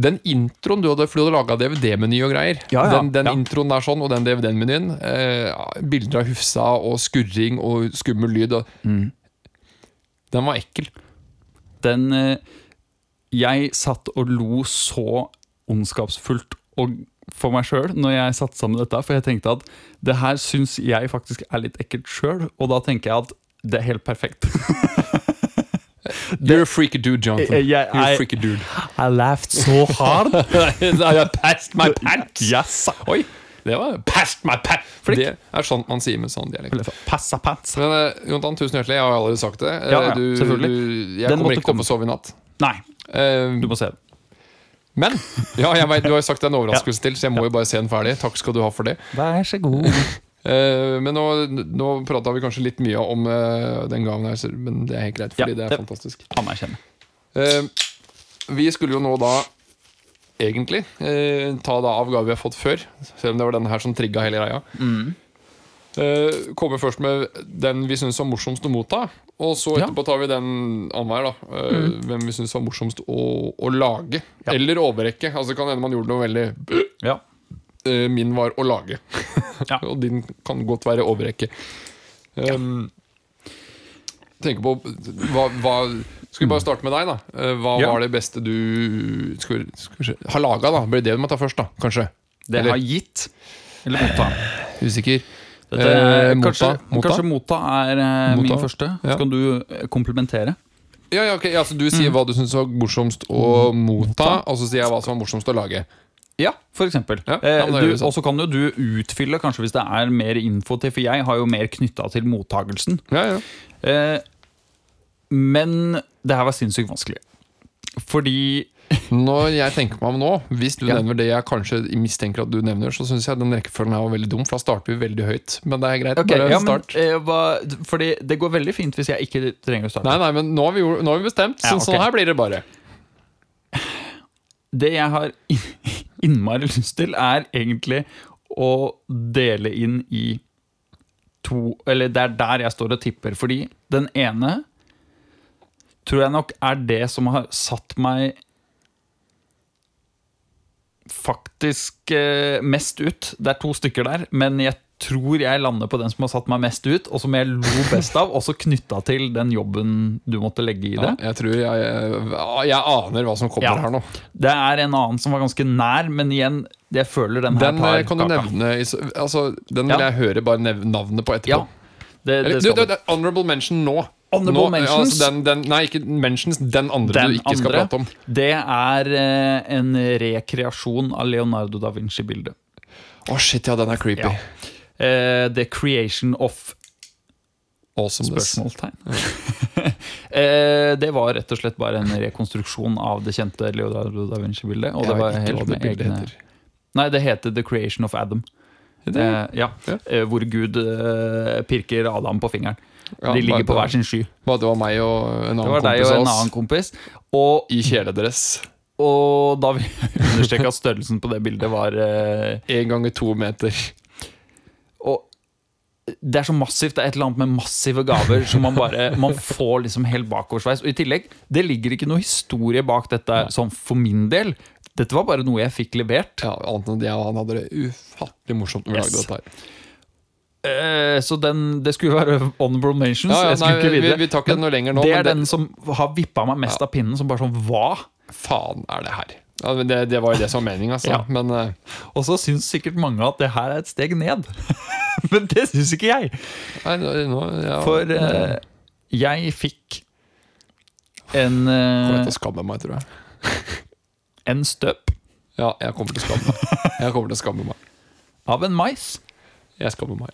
den introen du hadde, for du hadde laga DVD-meny og greier. Ja, ja, Den, den ja. introen der sånn, og den DVD-menyen. Eh, bilder av Hufsa og skurring og skummel lyd. Og, Mm. Den var ekkel. Den eh, Jeg satt og lo så ondskapsfullt og for meg sjøl når jeg satte sammen dette, for jeg tenkte at det her syns jeg faktisk er litt ekkelt sjøl, og da tenker jeg at det er helt perfekt. You're a freaky dude, Jonathan. Jeg- jeg- You're a freaky dude. I laughed so hard. I passed my pants. yes. Oi, det var past my pants. Flink. Det er sånn man sier med sånn dialekt. Passa pants. Men uh, Jonathan, tusen hjertelig. Jeg har allerede sagt det. Eh, Ja, ja, du, selvfølgelig. Du, jeg Den kommer ikke til å sove i natt. Nei, Uh, du må se det. men ja, jeg vet, du har jo sagt det er en overraskelse til, så jeg må jo bare se den ferdig. Takk skal du ha for det. Vær så god. Eh, men nå, nå prata vi kanskje litt mye om eh, den gaven her, men det er helt greit, fordi Ja, det er det- fantastisk. Anerkjenner. Eh, vi skulle jo nå da egentlig ta da av gave vi har fått før, selv om det var denne her som trigga hele greia. Mm. Eh, kommer først med den vi syns var morsomst å motta, og så etterpå tar vi den annenhver. da eh, Hvem vi syns var morsomst å, å lage. Ja. Eller overrekke. Altså det kan hende man gjorde noe veldig Ja. Eh, Min var å lage. Ja. og din kan godt være overrekke. Um, tenker på hva, hva Skal vi bare starte med deg, da? Eh, Hva Ja. var det beste du skal, skal har laga? Blir det det du må ta først, da? Kanskje? Det Eller- har gitt. Eller motta. Usikker. Dette Eh, kanskje, motta, kanskje motta er eh, min første. Ja. Så kan du komplementere. Ja, ja, okay. ja, så Du sier hva du syns var morsomst å motta, og så sier jeg hva som var morsomst å lage. Ja, for eksempel. Ja, Eh, ja. Og så kan jo du utfylle, kanskje hvis det er mer info til, for jeg har jo mer knytta til mottagelsen. Ja, ja. Eh, men det her var sinnssykt vanskelig. Fordi Når jeg tenker meg om nå, hvis du nevner det jeg kanskje mistenker at du nevner, så syns jeg den rekkefølgen her var veldig dum, for da starter vi veldig høyt. Men det er greit. Okay, bare ja, men, eh, fordi det går veldig fint hvis jeg ikke trenger å starte. Nei, nei, men nå har vi, nå har vi bestemt, så Ja, ok. sånn her blir det bare. Det jeg har innmari lyst til, er egentlig å dele inn i to Eller det er der jeg står og tipper. Fordi den ene tror jeg nok er det som har satt meg faktisk eh, mest ut. Det er to stykker der, men jeg tror jeg lander på den som har satt meg mest ut, og som jeg lo best av, også knytta til den jobben du måtte legge i det. Ja, jeg tror jeg, jeg aner hva som kommer Ja. her nå. Det er en annen som var ganske nær, men igjen, jeg føler den her Den tar Den kan du kaka. nevne Altså, Den vil jeg høre bare navnet på etterpå. Ja, det, det du, du, honorable mention nå. Honorable nå, mentions? altså den, den, nei, ikke mentions. Den andre Den du ikke skal prate om. Det er eh, en rekreasjon av Leonardo da Vinci-bildet. Å, shit, ja, den er creepy. Ja. Eh, the creation of. Spørsmålstegn. eh, det var rett og slett bare en rekonstruksjon av det kjente Leonardo da Vinci-bildet. Og det var helt det med egne heter. Nei, det heter The Creation of Adam. Det- Eh, ja. Ja. Hvor Gud pirker Adam på fingeren. Ja, De ligger på hver sin sky. Det var meg og en Det annen kompis og en annen kompis. Og, i kjeledress. og da vil jeg understreke at størrelsen på det bildet var Én ganger to meter. Det er så massivt. Det er et eller annet med massive gaver som man bare Man får liksom helt bakoversveis. Og i tillegg, det ligger ikke noe historie bak dette sånn for min del. Dette var bare noe jeg fikk levert. Ja, Anton og han hadde det ufattelig morsomt vi Yes. dette her. Eh, så den, det skulle være honorable mentions. Ja, ja, jeg skulle nei, ikke videre. vi tar ikke den noe lenger nå. det men er den som har vippa meg mest av pinnen. Som bare sånn Hva? Faen er det her? Ja, men det, det var jo det som var meninga, altså. Ja. Men uh, Og så syns sikkert mange at det her er et steg ned. Men det syns ikke jeg. nei, nå, ja, For uh, jeg fikk en, Kommer eh, til å skamme meg, tror jeg. en støp Ja, jeg kommer til å skamme meg. Jeg kommer til å skamme meg. av en mais. Jeg skammer meg.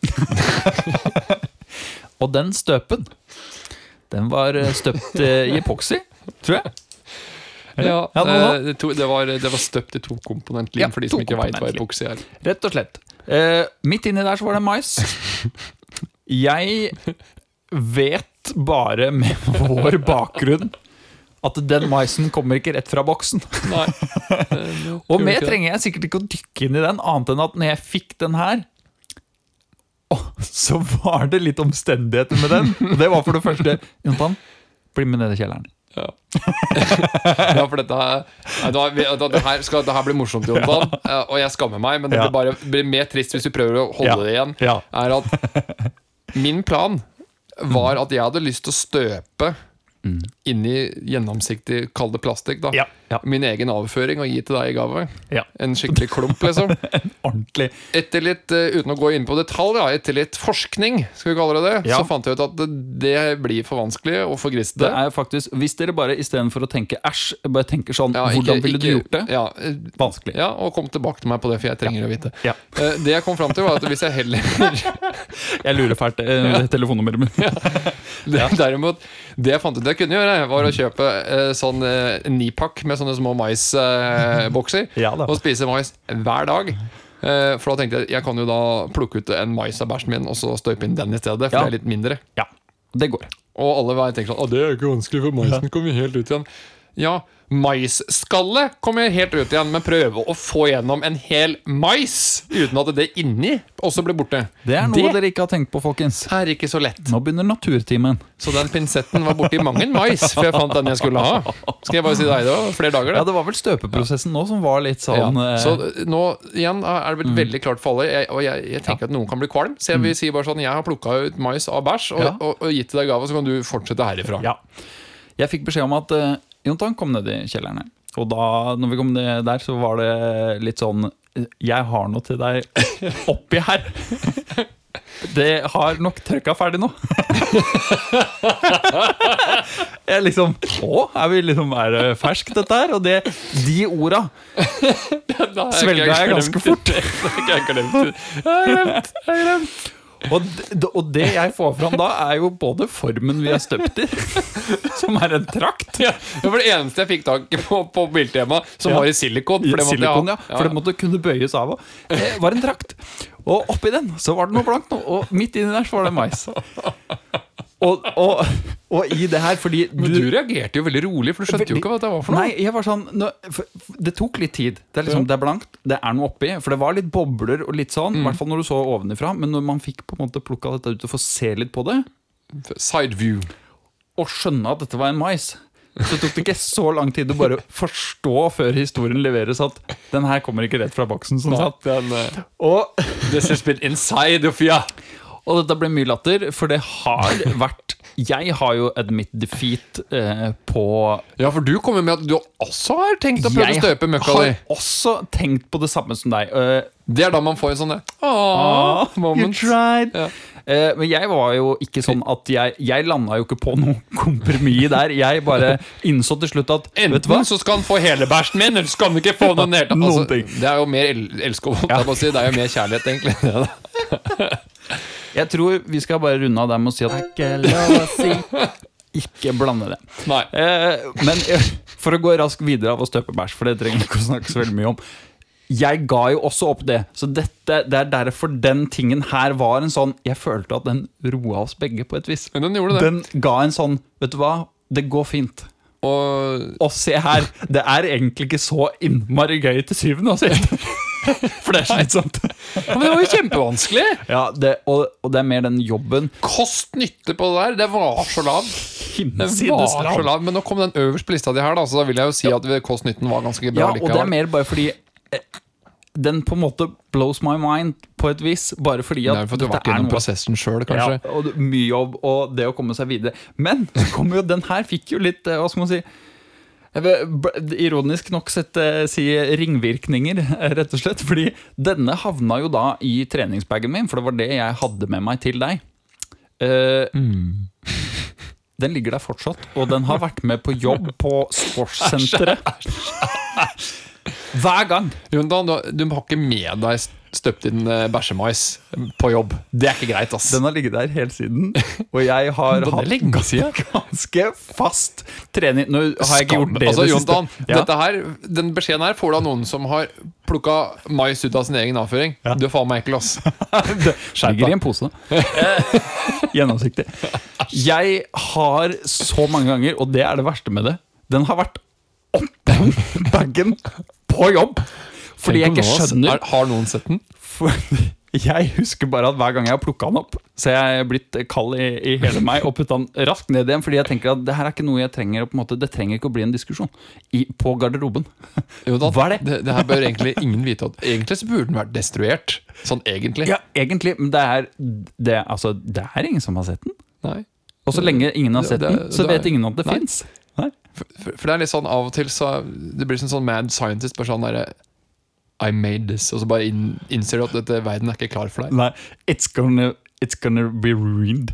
Og den støpen, den var støpt i epoxy, tror jeg. Ja, det eh, det, to, det, var, det var støpt i tokomponentlim, Ja, for de som ikke veit hva epoksy er. Rett og slett. Eh, midt inni der så var det mais. Jeg vet bare med vår bakgrunn at den maisen kommer ikke rett fra boksen. Nei. Og mer trenger jeg sikkert ikke å dykke inn i den, annet enn at når jeg fikk den her så var det litt omstendigheter med den. Og det var for det første Jonathan, bli med ned i kjelleren. Ja. ja, for dette her, det, her skal, det her blir morsomt, Jonathan. Ja. Og jeg skammer meg, men det blir bare blir mer trist hvis vi prøver å holde det igjen. Er at min plan var at jeg hadde lyst til å støpe inni gjennomsiktig, kall det plastikk, da. Ja. Min egen avføring og gi til deg i gave. Ja. En skikkelig klump, liksom. Ordentlig. Etter litt, eh, uten å gå inn på detalj, etter litt forskning, skal vi kalle det det, så fant jeg ut at det, det blir for vanskelig og for Det gristete. er faktisk, Hvis dere bare istedenfor å tenke æsj, bare tenker sånn Ja, Hvordan ikke- ville du gjort det? Ja, Vanskelig. ja, og kom tilbake til meg på det, for jeg trenger å vite. Eh, Det jeg kom fram til, var at hvis jeg heller Jeg lurer fælt. eh, Telefonnummeret mitt. Derimot, det jeg fant ut jeg kunne gjøre, var å kjøpe eh, sånn eh, nipakk med sånne små maisbokser. Ja og spise mais hver dag. Eh, For da tenkte jeg jeg kan jo da plukke ut en mais av bæsjen min og så støype inn den i stedet. For Ja. det er litt mindre. Ja, det går. Og alle tenker sånn Å, det er jo ikke vanskelig, for maisen kommer helt ut igjen. Ja, maisskallet kommer helt ut igjen, men prøve å få gjennom en hel mais uten at det inni også blir borte. Det er noe dere ikke har tenkt på, folkens. er ikke så lett. Nå begynner naturtimen. Så den pinsetten var borti mang en mais før jeg fant den jeg skulle ha. Skal jeg bare si deg det var flere dager, Ja, det. det var vel støpeprosessen nå som var litt sånn ja. Så nå igjen er det vel veldig klart for alle, jeg, og jeg, jeg tenker at noen kan bli kvalm. Så jeg vil si bare sånn Jeg har plukka ut mais av bæsj og, Ja. og, og gitt til deg gave, så kan du fortsette herifra. Ja. Jeg fikk beskjed om at uh, Jonathan kom ned i kjelleren. Og da når vi kom ned der, så var det litt sånn Jeg har noe til deg oppi her. Det har nok tørka ferdig nå. Jeg liksom Å, er vi liksom Er det ferskt, dette her? Og det, de orda Da Svelga jeg ganske fort. Det har jeg glemt. Jeg har glemt. Har. Og det, og det jeg får fram da, er jo både formen vi er støpt i, som er en trakt. Ja, det var det eneste jeg fikk tak i på, på Biltema, som Ja. var i silikon. For det måtte Silikon, ja. For det måtte kunne bøyes av. Det var en trakt. Og oppi den så var det noe blankt, og midt inni der så var det mais. Og, og, og i det her, fordi Men du reagerte jo veldig rolig, for du skjønte jo ikke hva det var for noe. Nei, jeg var sånn nå, for, for, Det tok litt tid. Det er liksom, det er blankt, det er noe oppi. For det var litt bobler og litt sånn, i hvert fall når du så ovenifra. Men når man fikk på en måte plukka dette ut og få se litt på det, Side view. og skjønne at dette var en mais, så tok det ikke så lang tid å bare forstå før historien leveres at den her kommer ikke rett fra boksen. Som sagt. Den, uh, Og, this has been inside of you. Og dette ble mye latter, for det har vært Jeg har jo admit defeat eh, på Ja, for du kommer med at du også har tenkt å prøve å støpe møkka di. har også tenkt på det samme som deg. Eh, Det er da man får en sånn Aww, Åh, moment. tried. Ja. Eh, men jeg var jo ikke sånn at jeg Jeg landa jo ikke på noe kompromiss der. Jeg bare innså til slutt at Vet du hva? Enten så skal han få hele bæsjen min, eller så skal han ikke få noen hele Noen altså, ting. Det er jo mer el elskov, holdt jeg på si. Det er jo mer kjærlighet, egentlig. Jeg tror vi skal bare runde av der med å si at ikke lov å si. Ikke blande det. Nei. Eh, men for å gå raskt videre av å støpe bæsj, for det trenger vi ikke å snakke så veldig mye om. Jeg ga jo også opp det, så dette, det er derfor den tingen her var en sånn Jeg følte at den roa oss begge på et vis. Men den gjorde det. Den ga en sånn Vet du hva, det går fint. Og Og se her, det er egentlig ikke så innmari gøy til syvende og sist. For det er slitsomt. Ja, Men det var jo kjempevanskelig! Ja, det, og, og det er mer den jobben Kost-nytte på det der, det var så lav. Det var så lav. Men nå kom den øverst på lista di her, da, så da vil jeg jo si at kost-nytten var ganske bra Ja, og det er mer bare fordi eh, den på en måte blows my mind på et vis. Bare fordi at Nei, for du var ikke gjennom prosessen sjøl, kanskje. Ja, og mye jobb og det å komme seg videre. Men så kom jo den her fikk jo litt eh, Hva skal man si jeg vil ironisk nok sette, si ringvirkninger, eh, rett og slett. Fordi denne havna jo da i treningsbagen min, for det var det jeg hadde med meg til deg. Uh, Mm. Den ligger der fortsatt, og den har vært med på jobb på sportssenteret. Hver gang. Jonathan, du, du har ikke med deg støpt inn eh, bæsjemais på jobb. Det er ikke greit, ass. Den har ligget der hele siden, og jeg har hatt ganske fast trening. Nå har jeg ikke gjort det altså, det Jonathan. Ja. her, den beskjeden her får du av noen som har plukka mais ut av sin egen avføring. Ja. Du er faen meg ekkel, ass. Ligger i en pose. Gjennomsiktig. Jeg har så mange ganger, og det er det verste med det, den har vært oppå bagen på jobb. Fordi jeg ikke skjønner Er, Har noen sett den? For jeg husker bare at hver gang jeg har plukka den opp, så er jeg blitt kald i, i hele meg og putta den raskt ned igjen. Fordi jeg tenker at det her er ikke noe jeg trenger måte, Det trenger ikke å bli en diskusjon i, på garderoben. Jonathan, Hva er det? det? Det her bør egentlig ingen vite. At, egentlig så burde den vært destruert. Sånn egentlig. Ja, egentlig, men det er, det, altså, det er ingen som har sett den. Nei. Og så lenge ingen har Det- sett det- den, så det- vet ingen at det Nei. For, for, for det er litt sånn av og til så Det blir sånn, sånn mad scientist. Bare sånn derre I made this. Og så bare in, innser du at dette, verden er ikke klar for deg. Nei, it's gonna, it's gonna be ruined.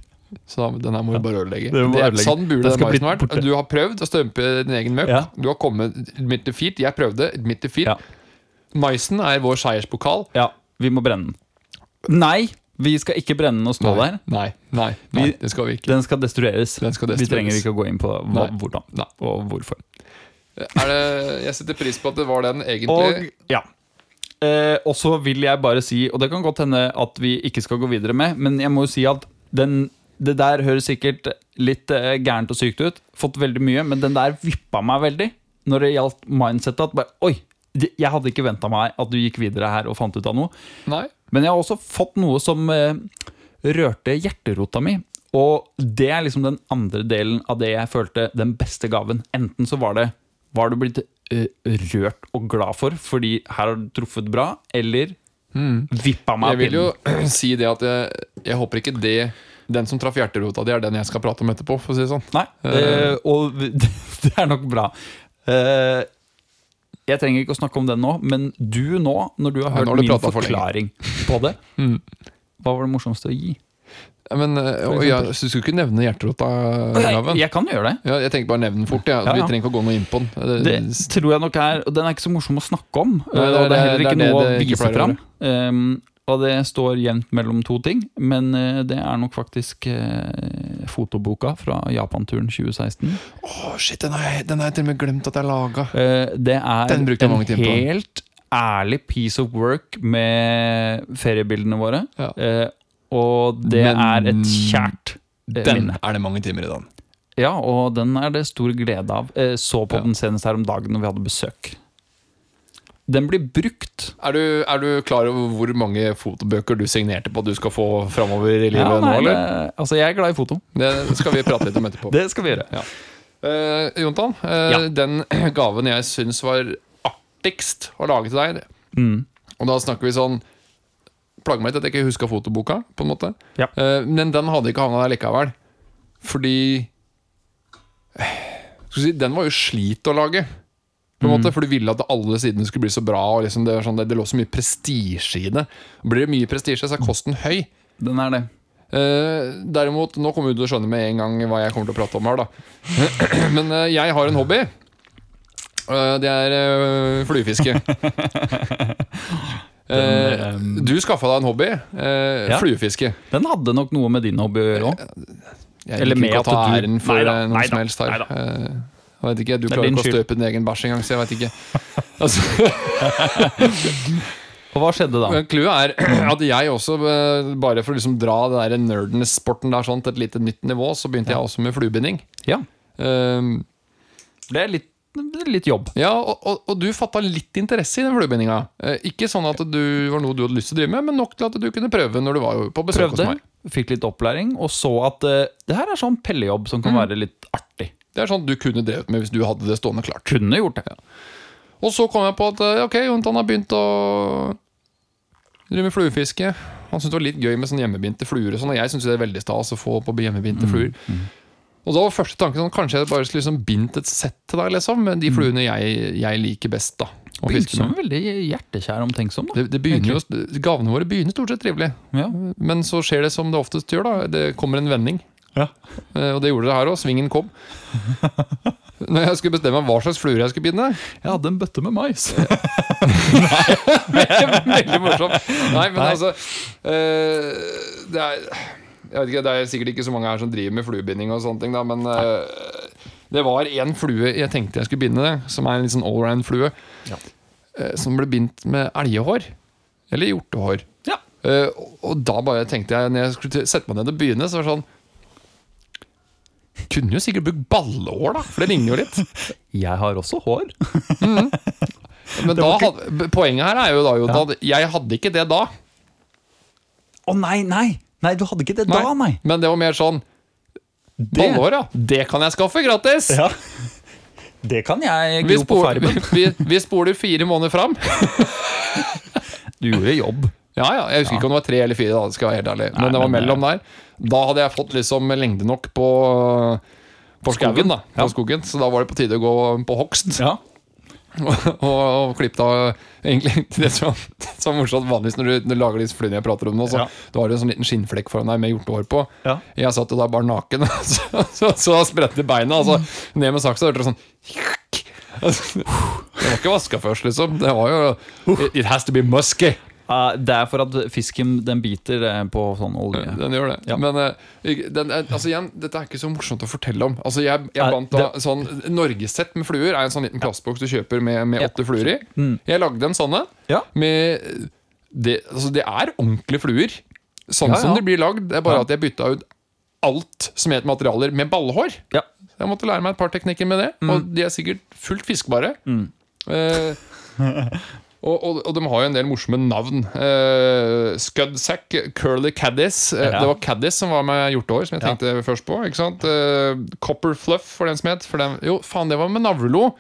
Så den her må du bare ødelegge. Det Det, ødelegge. sånn burde Den maisen vært. Du har prøvd å stømpe din egen møkk. Ja. Du har kommet midt til feet. Jeg prøvde admit feet. Ja. Maisen er vår seierspokal. Ja, vi må brenne den. Nei, vi skal ikke brenne den og stå der. Nei, nei, nei, Vi- det skal vi ikke. Den skal destrueres. Den skal Vi trenger ikke å gå inn på hva, Nei. hvordan Nei. og hvorfor. Er det, jeg setter pris på at det var den, egentlig. Og, ja. eh, og så vil jeg bare si, og det kan godt hende at vi ikke skal gå videre med, men jeg må jo si at den, det der høres sikkert litt eh, gærent og sykt ut. Fått veldig mye, men den der vippa meg veldig når det gjaldt mindsetet. At bare, oi, jeg hadde ikke venta meg at du gikk videre her og fant ut av noe. Nei. Men jeg har også fått noe som eh, rørte hjerterota mi. Og det er liksom den andre delen av det jeg følte den beste gaven. Enten så var det Var du blitt eh, rørt og glad for fordi her har du truffet bra, eller vippa meg Jeg vil jo si det at jeg, jeg håper ikke det den som traff hjerterota di, er den jeg skal prate om etterpå. For å si det sånn Nei, eh, og det er nok bra. Eh, jeg trenger ikke å snakke om den nå, men du nå, når du har hørt ja, har min forklaring for på det, Mm. hva var det morsomste å gi? Ja, Men eh, og, ja, så du skulle ikke nevne hjerterota, Jeg, Raven? jeg kan gjøre det. Ja, jeg tenker bare nevne den fort. Ja. Vi trenger ikke å gå noe inn på den. Det tror jeg nok er den er ikke så morsom å snakke om. Nei, det og det er det er- heller ikke det noe å det det vise fram. Um, Og det står jevnt mellom to ting, men eh, det er nok faktisk eh, fotoboka fra Japanturen 2016. Å, shit, den har jeg, den har jeg til og med glemt at jeg laga. Eh, det er Den brukte jeg mange timer på. helt ærlig piece of work med feriebildene våre. Ja. Eh, og det Men er et kjært eh, Den minne. er det mange timer i den. Ja, og den er det stor glede av. Eh, så på Ja. den senest her om dagen når vi hadde besøk. Den blir brukt. Er du, er du klar over hvor mange fotobøker du signerte på at du skal få framover i livet Ja, nå, eller? det, altså, jeg er glad i foto. Det skal vi prate litt om etterpå. Det skal vi gjøre. Eh, Jontan, uh, Ja. den gaven jeg syns var artigst å lage til deg, Mm. og da snakker vi sånn Plager meg ikke at jeg ikke huska fotoboka, på en måte. Ja. Uh, men den hadde ikke havna der likevel. Fordi si, Den var jo slit å lage. På en Mm. måte, For du ville at alle sidene skulle bli så bra. Og liksom det, sånn, det, det lå så mye prestisje i det. Blir det mye prestisje, så er kosten høy. Den er det. Uh, derimot, nå kommer du til å skjønne med en gang hva jeg kommer til å prate om her, da. Men uh, jeg har en hobby. Uh, det er fluefiske. Du skaffa deg en hobby. Ja. Fluefiske. Den hadde nok noe med din hobby å gjøre òg. Jeg Eller liker ikke å ta du- æren for noe som helst her. neida. Jeg vet ikke, Du er klarer ikke å støpe din egen bæsj engang, så jeg vet ikke. Altså, Og hva skjedde da? Clouet er at jeg også, eh, bare for å liksom dra den der nerdenes-sporten der sånn til et lite nytt nivå, så begynte jeg også med fluebinding. Ja, Um, det er litt, litt jobb. Ja, og, og, og du fatta litt interesse i den fluebindinga. Eh, ikke sånn at du var noe du hadde lyst til å drive med, men nok til at du kunne prøve når du var på besøk hos Prøvde, meg. fikk litt opplæring, og så at uh, det her er sånn pellejobb som kan være litt artig. Det er sånn du kunne drevet med hvis du hadde det stående klart. Kunne gjort det. Og så kom jeg på at eh, ok, Jontan har begynt å drive med fluefiske. Han syntes det var litt gøy med sånn hjemmebinte fluer, og sånn, og jeg syns det er veldig stas å få på hjemmebinte fluer. Og da var første tanken sånn, kanskje jeg bare skulle liksom bindt et sett til deg, liksom, med de fluene jeg, jeg liker best. da Begynte som veldig hjertekjær omtenksom. Da. Det, det jo, Gavene våre begynner stort sett trivelig. Ja. Men så skjer det som det oftest gjør. da Det kommer en vending. Ja. Eh, Og det gjorde det her òg. Svingen kom. Når jeg skulle bestemme hva slags fluer jeg skulle binde Jeg hadde en bøtte med mais. Veldig morsomt. Nei, men Nei. altså uh, Det er jeg vet ikke, Det er sikkert ikke så mange her som driver med fluebinding, og sånne ting da men uh, det var én flue jeg tenkte jeg skulle binde, som er en litt sånn allround-flue, Ja. Uh, som ble bindt med elghår. Eller hjortehår. Ja. Og da bare tenkte jeg, når jeg skulle sette meg ned og begynne, så var det sånn Kunne jo sikkert brukt ballehår, da, for det ligner jo litt. Jeg har også hår. Men da ikke... poenget her er jo da, Jon, at jeg hadde ikke det da. Å nei, nei! Nei, du hadde ikke det da, nei. Men det var mer sånn Ballehår, ja. Det kan jeg skaffe gratis! Ja. Det kan jeg gro på spor, Vi, vi, vi spoler fire måneder fram. Du gjorde jobb. Ja, ja, Jeg husker ikke om det var tre eller fire, da, skal jeg være helt ærlig. Men Nei, det var mellom der. Da hadde jeg fått liksom lengde nok på På skogen, da. På Ja. skogen, så da var det på tide å gå på hogst. Ja. og, og klippet av Egentlig det som som er morsomt vanligvis når du, når du lager disse flyene jeg prater om nå, så Ja. du har du en sånn liten skinnflekk foran deg med hjortehår på. Ja. Jeg satt jo da bare naken, så, så, så spredte beina, og så ned med saksa, hørte du sånn Det var ikke vaska først, liksom. Det var jo It, it has to be musky. Eh, det er for at fisken den biter eh, på sånn olje. Den gjør det. Ja. Men uh, den, altså igjen, dette er ikke så morsomt å fortelle om. Altså jeg, jeg bandt da, sånn Norgessett med fluer er en sånn liten plastboks du kjøper med, med åtte fluer i. Mm. Jeg lagde en sånn en. Ja. Det, altså det er ordentlige fluer. Sånn Ja, som de blir lagd. Det er bare at jeg bytta ut alt som het materialer, med ballhår. Ja. Jeg måtte lære meg et par teknikker med det, og de er sikkert fullt fiskbare. Mm. Eh, og, og, og de har jo en del morsomme navn. Uh, Scudsack, Curly Caddis. Uh, Ja. Det var Caddis som var med hjortehår, som jeg Ja. tenkte først på. Ikke sant? Uh, Copper Fluff, for den som het. Den, jo, faen, det var med navlelo.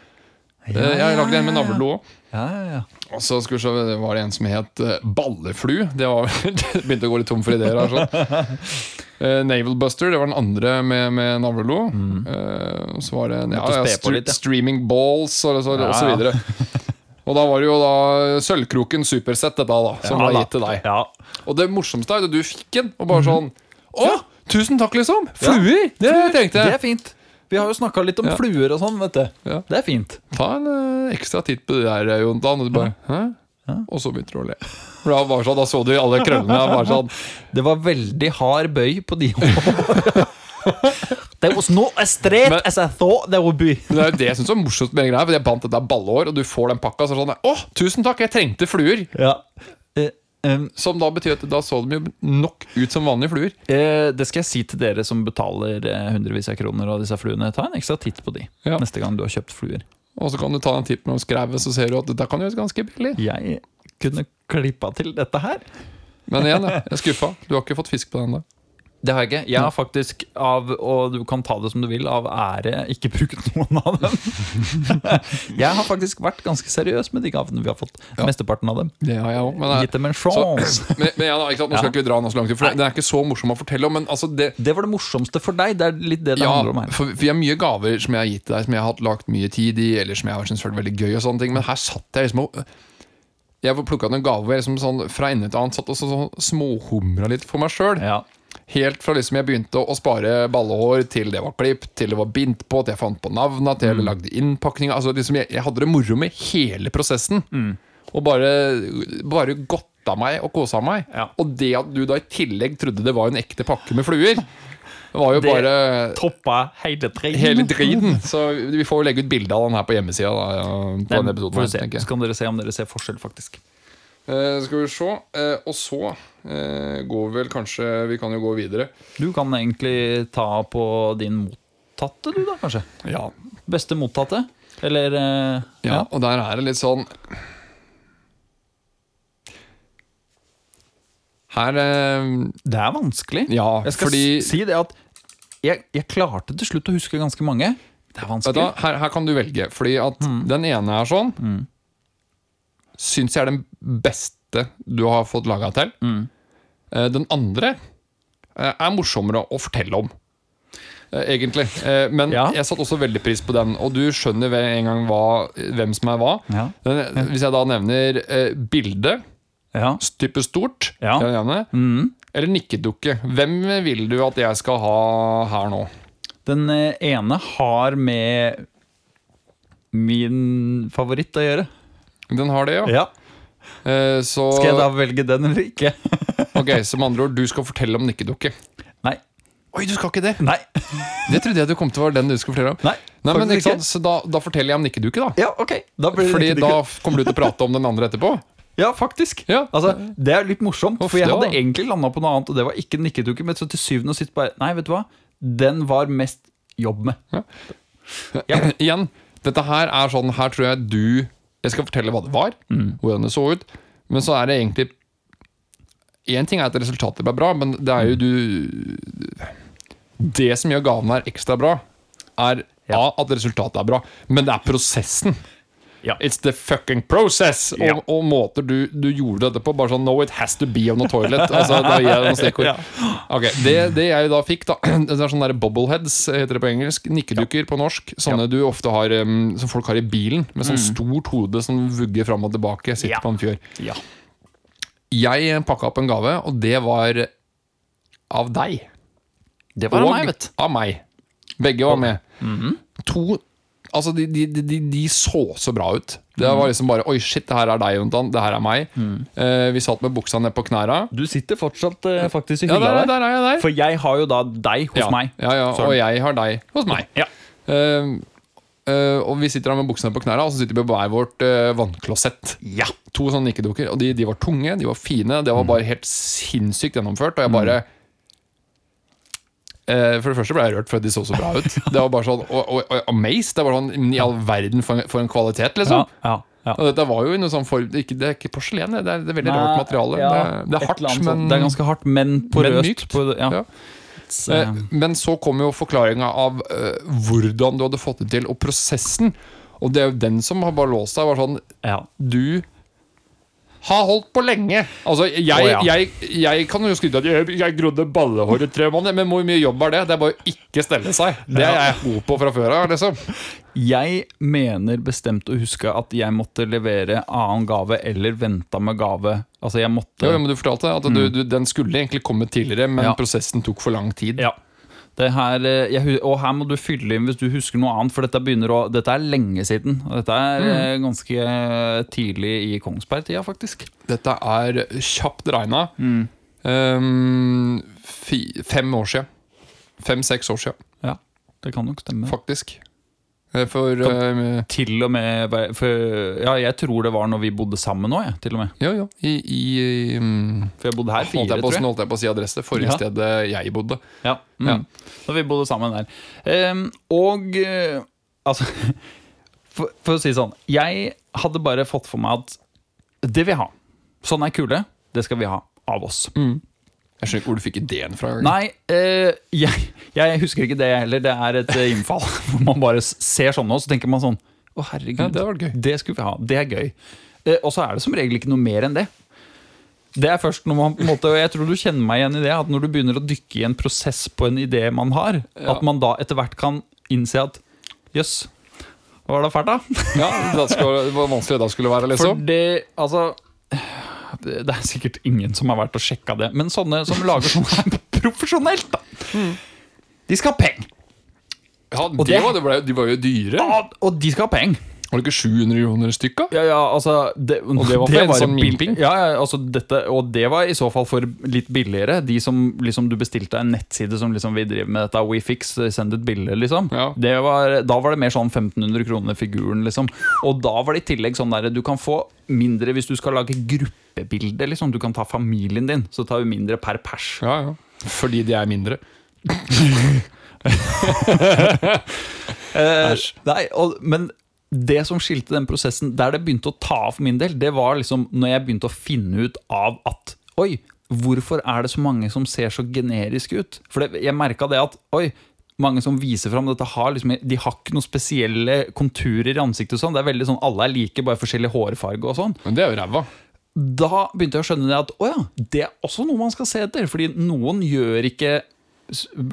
uh, jeg lagde en med navlelo òg. Ja, ja, ja. Og så skulle vi se, det var det en som het eh, Balleflu. Det var begynte å gå litt tom for ideer her. Sånn. Eh, Naval Buster, det var den andre med, med navlelo. Eh, og så var det en, ja, Mm. Ja, litt, ja. Streaming Balls og, så, Ja, og så videre. Og da var det jo da Sølvkroken Supersett, dette da, som Ja, var gitt til deg. Ja. Og det morsomste er at du fikk den, og bare sånn Å, tusen takk, liksom! Fluer! Det tenkte Det er fint. Vi har jo snakka litt om Ja. fluer og sånn, vet du. Ja. Det er fint. Ta en ø, ekstra titt på det der, Jon Dan. Og du bare Hæ? Og så begynte du å le. Da, var sånn, da så du alle krøllene. Sånn, Det var veldig hard bøy på de årene. There was no as straight Men- as I thought there would be. Men det er jo det jeg syns var morsomt med greia. For jeg bandt dette ballehår, og du får den pakka. Så er det sånn Å, tusen takk, jeg trengte fluer! Ja. Eh, em, Som da betyr at da så de jo nok ut som vanlige fluer. eh, det skal jeg si til dere som betaler eh, hundrevis av kroner av disse fluene. Ta en ekstra titt på de Ja. neste gang du har kjøpt fluer. Og så kan du ta en titt med skrevet, så ser du at dette kan gjøres ganske billig. Jeg kunne klippa til dette her. Men igjen, jeg er skuffa. Du har ikke fått fisk på den ennå. Det har jeg ikke. Jeg har faktisk av, og du kan ta det som du vil, av ære ikke brukt noen av dem. jeg har faktisk vært ganske seriøs med de gavene vi har fått. Ja. Mesteparten av dem. Det har jeg også, Men, Gitt dem en sjanse. men, men ja, da, ikke sant? Nå skal Ja. ikke vi dra den så langt, for den er ikke så morsom å fortelle om. Men altså, det, Det var det morsomste for deg. Det er litt det det ja, handler om her. for vi har mye gaver som jeg har gitt deg, som jeg har hatt lagt mye tid i, eller som jeg har syntes vært veldig gøy. og sånne ting Men her satt jeg liksom og Jeg plukka ut en gave hvor jeg liksom sånn, fra ende til annen satt og så, sånn, småhumra litt for meg sjøl. Ja. Helt fra liksom jeg begynte å spare ballehår, til det var klipp, til det var bindt på, til jeg fant på navna, til jeg lagde innpakninga. Altså liksom jeg, jeg hadde det moro med hele prosessen. Og bare, bare godta meg og kosa meg. Ja. Og det at du da i tillegg trodde det var en ekte pakke med fluer, det var jo Det- bare Toppa hele driten. hele driten. Så vi får jo legge ut bilde av den her på hjemmesida. Da, på Den den episoden se. Så kan dere se om dere ser forskjell, faktisk. Uh, skal vi se. Uh, og så går vel kanskje Vi kan jo gå videre. Du kan egentlig ta på din mottatte, du da, kanskje? Ja, Beste mottatte? Eller ja, Ja, og der er det litt sånn Her eh, Det er vanskelig. Ja, Jeg skal fordi si det at jeg, jeg klarte til slutt å huske ganske mange. Det er vanskelig. Da, her, her kan du velge. Fordi at den ene er sånn Syns jeg er den beste du har fått laga til. Mm. Den andre eh, er morsommere å fortelle om. eh, Egentlig. Eh, Men Ja. jeg satte også veldig pris på den. Og du skjønner ved en gang hva, hvem som er hva. Ja. Hvis jeg da nevner eh, bilde, Ja. type stort, Mm. eller nikkedukke. Hvem vil du at jeg skal ha her nå? Den eh, ene har med min favoritt å gjøre. Den har det, ja. Ja. Eh, så, Skal jeg da velge den eller ikke? Ok, Så med andre ord, du skal fortelle om nikkedukke. Nei. Oi, du skal ikke det? Nei. Det trodde jeg du kom til å være den du skulle fortelle om. Nei, Nei men ikke sant, Så da, da forteller jeg om nikkedukke, da. Ja, ok. Da blir det Fordi da kommer du til å prate om den andre etterpå. Ja, faktisk. Ja. Altså, Det er litt morsomt, Uff, for jeg hadde egentlig landa på noe annet, og det var ikke nikkedukke, men så til syvende og sist bare Nei, vet du hva? Den var mest jobb med. Igjen, dette her er sånn Her tror jeg du Jeg skal fortelle hva det var, Mm. hvordan det så ut, men så er det egentlig Én ting er at resultatet ble bra, men det er jo du Det som gjør gaven her ekstra bra, er Ja. A, at resultatet er bra, men det er prosessen. Ja. It's the fucking process! Ja. Og, og måter du, du gjorde dette på. Bare sånn No, it has to be on the toilet. Altså, da gir jeg noen stikkord. Ja. Okay, det, det jeg da fikk, da Det er sånne der bobbleheads, heter det på engelsk. Nikkedukker på norsk. Sånne du ofte har um, Som folk har i bilen, med sånn stort hode som vugger fram og tilbake. Sitter Mm. På en fjør. Ja. Jeg pakka opp en gave, og det var av deg. Det var av og meg, vet du. av meg. Begge var med. Mhm. To Altså, de, de, de, de så så bra ut. Det var liksom bare Oi, shit, det her er deg, Jontan. Det her er meg. Eh, vi satt med buksa ned på knæra. Du sitter fortsatt eh, faktisk i Ja, hylla der, der. der er jeg der. For jeg har jo da deg hos ja. meg. Ja, ja, Sorry. og jeg har deg hos meg. Ja. Eh, Uh, og vi sitter her med buksene på knærne, og så sitter vi på hver vårt uh, vannklosett. Ja. To sånne nikkedukker. Og de, de var tunge, de var fine. Det var bare helt sinnssykt gjennomført. Og jeg bare eh, For det første ble jeg rørt fordi de så så bra ut. Det var bare sånn, Og, og, og amazed. Det var sånn I all verden, for en, for en kvalitet, liksom. ja, ja. Og dette var jo noe sånn form det er ikke, porselen, det er, det er veldig rart materiale. Ja, det, er- det er hardt, annet men. Det er ganske hardt, men porøst. På, ja. Ja. Så, Eh, Men så kom jo forklaringa av uh, hvordan du hadde fått det til, og prosessen. Og det er jo den som har bare låst deg. Var sånn ja. Du har holdt på lenge. Altså, jeg, oh, ja. jeg, jeg kan jo skryte at jeg, jeg grodde ballehår i tre måneder, men hvor mye jobb er det? Det er bare å ikke stelle seg. Det er jeg god på fra før av. Liksom. Jeg mener bestemt å huske at jeg måtte levere annen gave eller venta med gave. Altså, jeg måtte Jo, men du fortalte at du, du, den skulle egentlig komme tidligere, men Ja. prosessen tok for lang tid. Ja. Det her, eh, jeg, og her må du fylle inn hvis du husker noe annet, for dette, begynner å, dette er lenge siden. Dette er mm. ganske eh, tidlig i Kongsberg-tida, faktisk. Dette er kjapt regna Mm. um, fem år siden. Fem-seks år siden, Ja, det kan nok stemme. faktisk. Eh, For uh, Til og med for, Ja, jeg tror det var når vi bodde sammen nå, til og med. Ja, ja. I, i um, For jeg bodde her holdt, jeg på, tror jeg. holdt jeg på å si adresse. Forrige Ja. stedet jeg bodde. Ja, mm. Ja. Da vi bodde sammen der. Um, og uh, altså for, for å si det sånn Jeg hadde bare fått for meg at det vil jeg ha. Sånn er kule. Det skal vi ha av oss. Jeg skjønner ikke hvor du fikk ideen fra. Nei, eh, jeg, jeg husker ikke det heller. Det er et eh, innfall hvor man bare ser sånn, og så tenker man sånn Å, herregud. Ja, det var gøy. Det skulle vi ha. Det er gøy. Eh, og så er det som regel ikke noe mer enn det. Det er først når man på en måte, og Jeg tror du kjenner meg igjen i det, at når du begynner å dykke i en prosess på en idé man har, Ja. at man da etter hvert kan innse at jøss, var det fælt, da? Ja, det var vanskelig det da skulle være, For liksom. det, altså Det er sikkert ingen som har vært og sjekka det, men sånne som lager sånn her profesjonelt, da. De skal ha penger. Ja, de, det- var, de, ble, de var jo dyre. Ja, og de skal ha penger. Var det ikke 700 kroner stykka? Ja, ja, altså det, Og det var for en sånn bill- mimping? Ja, ja, altså dette, og det var i så fall for litt billigere. De som liksom du bestilte en nettside som liksom vi driver med dette, WeFix, send et bilde, liksom. Ja. Det var, da var det mer sånn 1500 kroner figuren, liksom. Og da var det i tillegg sånn der du kan få mindre hvis du skal lage gruppebilde, liksom. Du kan ta familien din, så tar vi mindre per pers. Ja, ja. Fordi de er mindre. Eh, nei, og, men det som skilte den prosessen, der det begynte å ta av for min del, det var liksom når jeg begynte å finne ut av at Oi, hvorfor er det så mange som ser så generiske ut? For det, jeg merka det at Oi, mange som viser fram dette, har liksom, de har ikke noen spesielle konturer i ansiktet. og sånn Det er veldig sånn, Alle er like, bare forskjellig hårfarge og sånn. Men det er jo ræva. Da begynte jeg å skjønne det at å ja, det er også noe man skal se etter. Fordi noen gjør ikke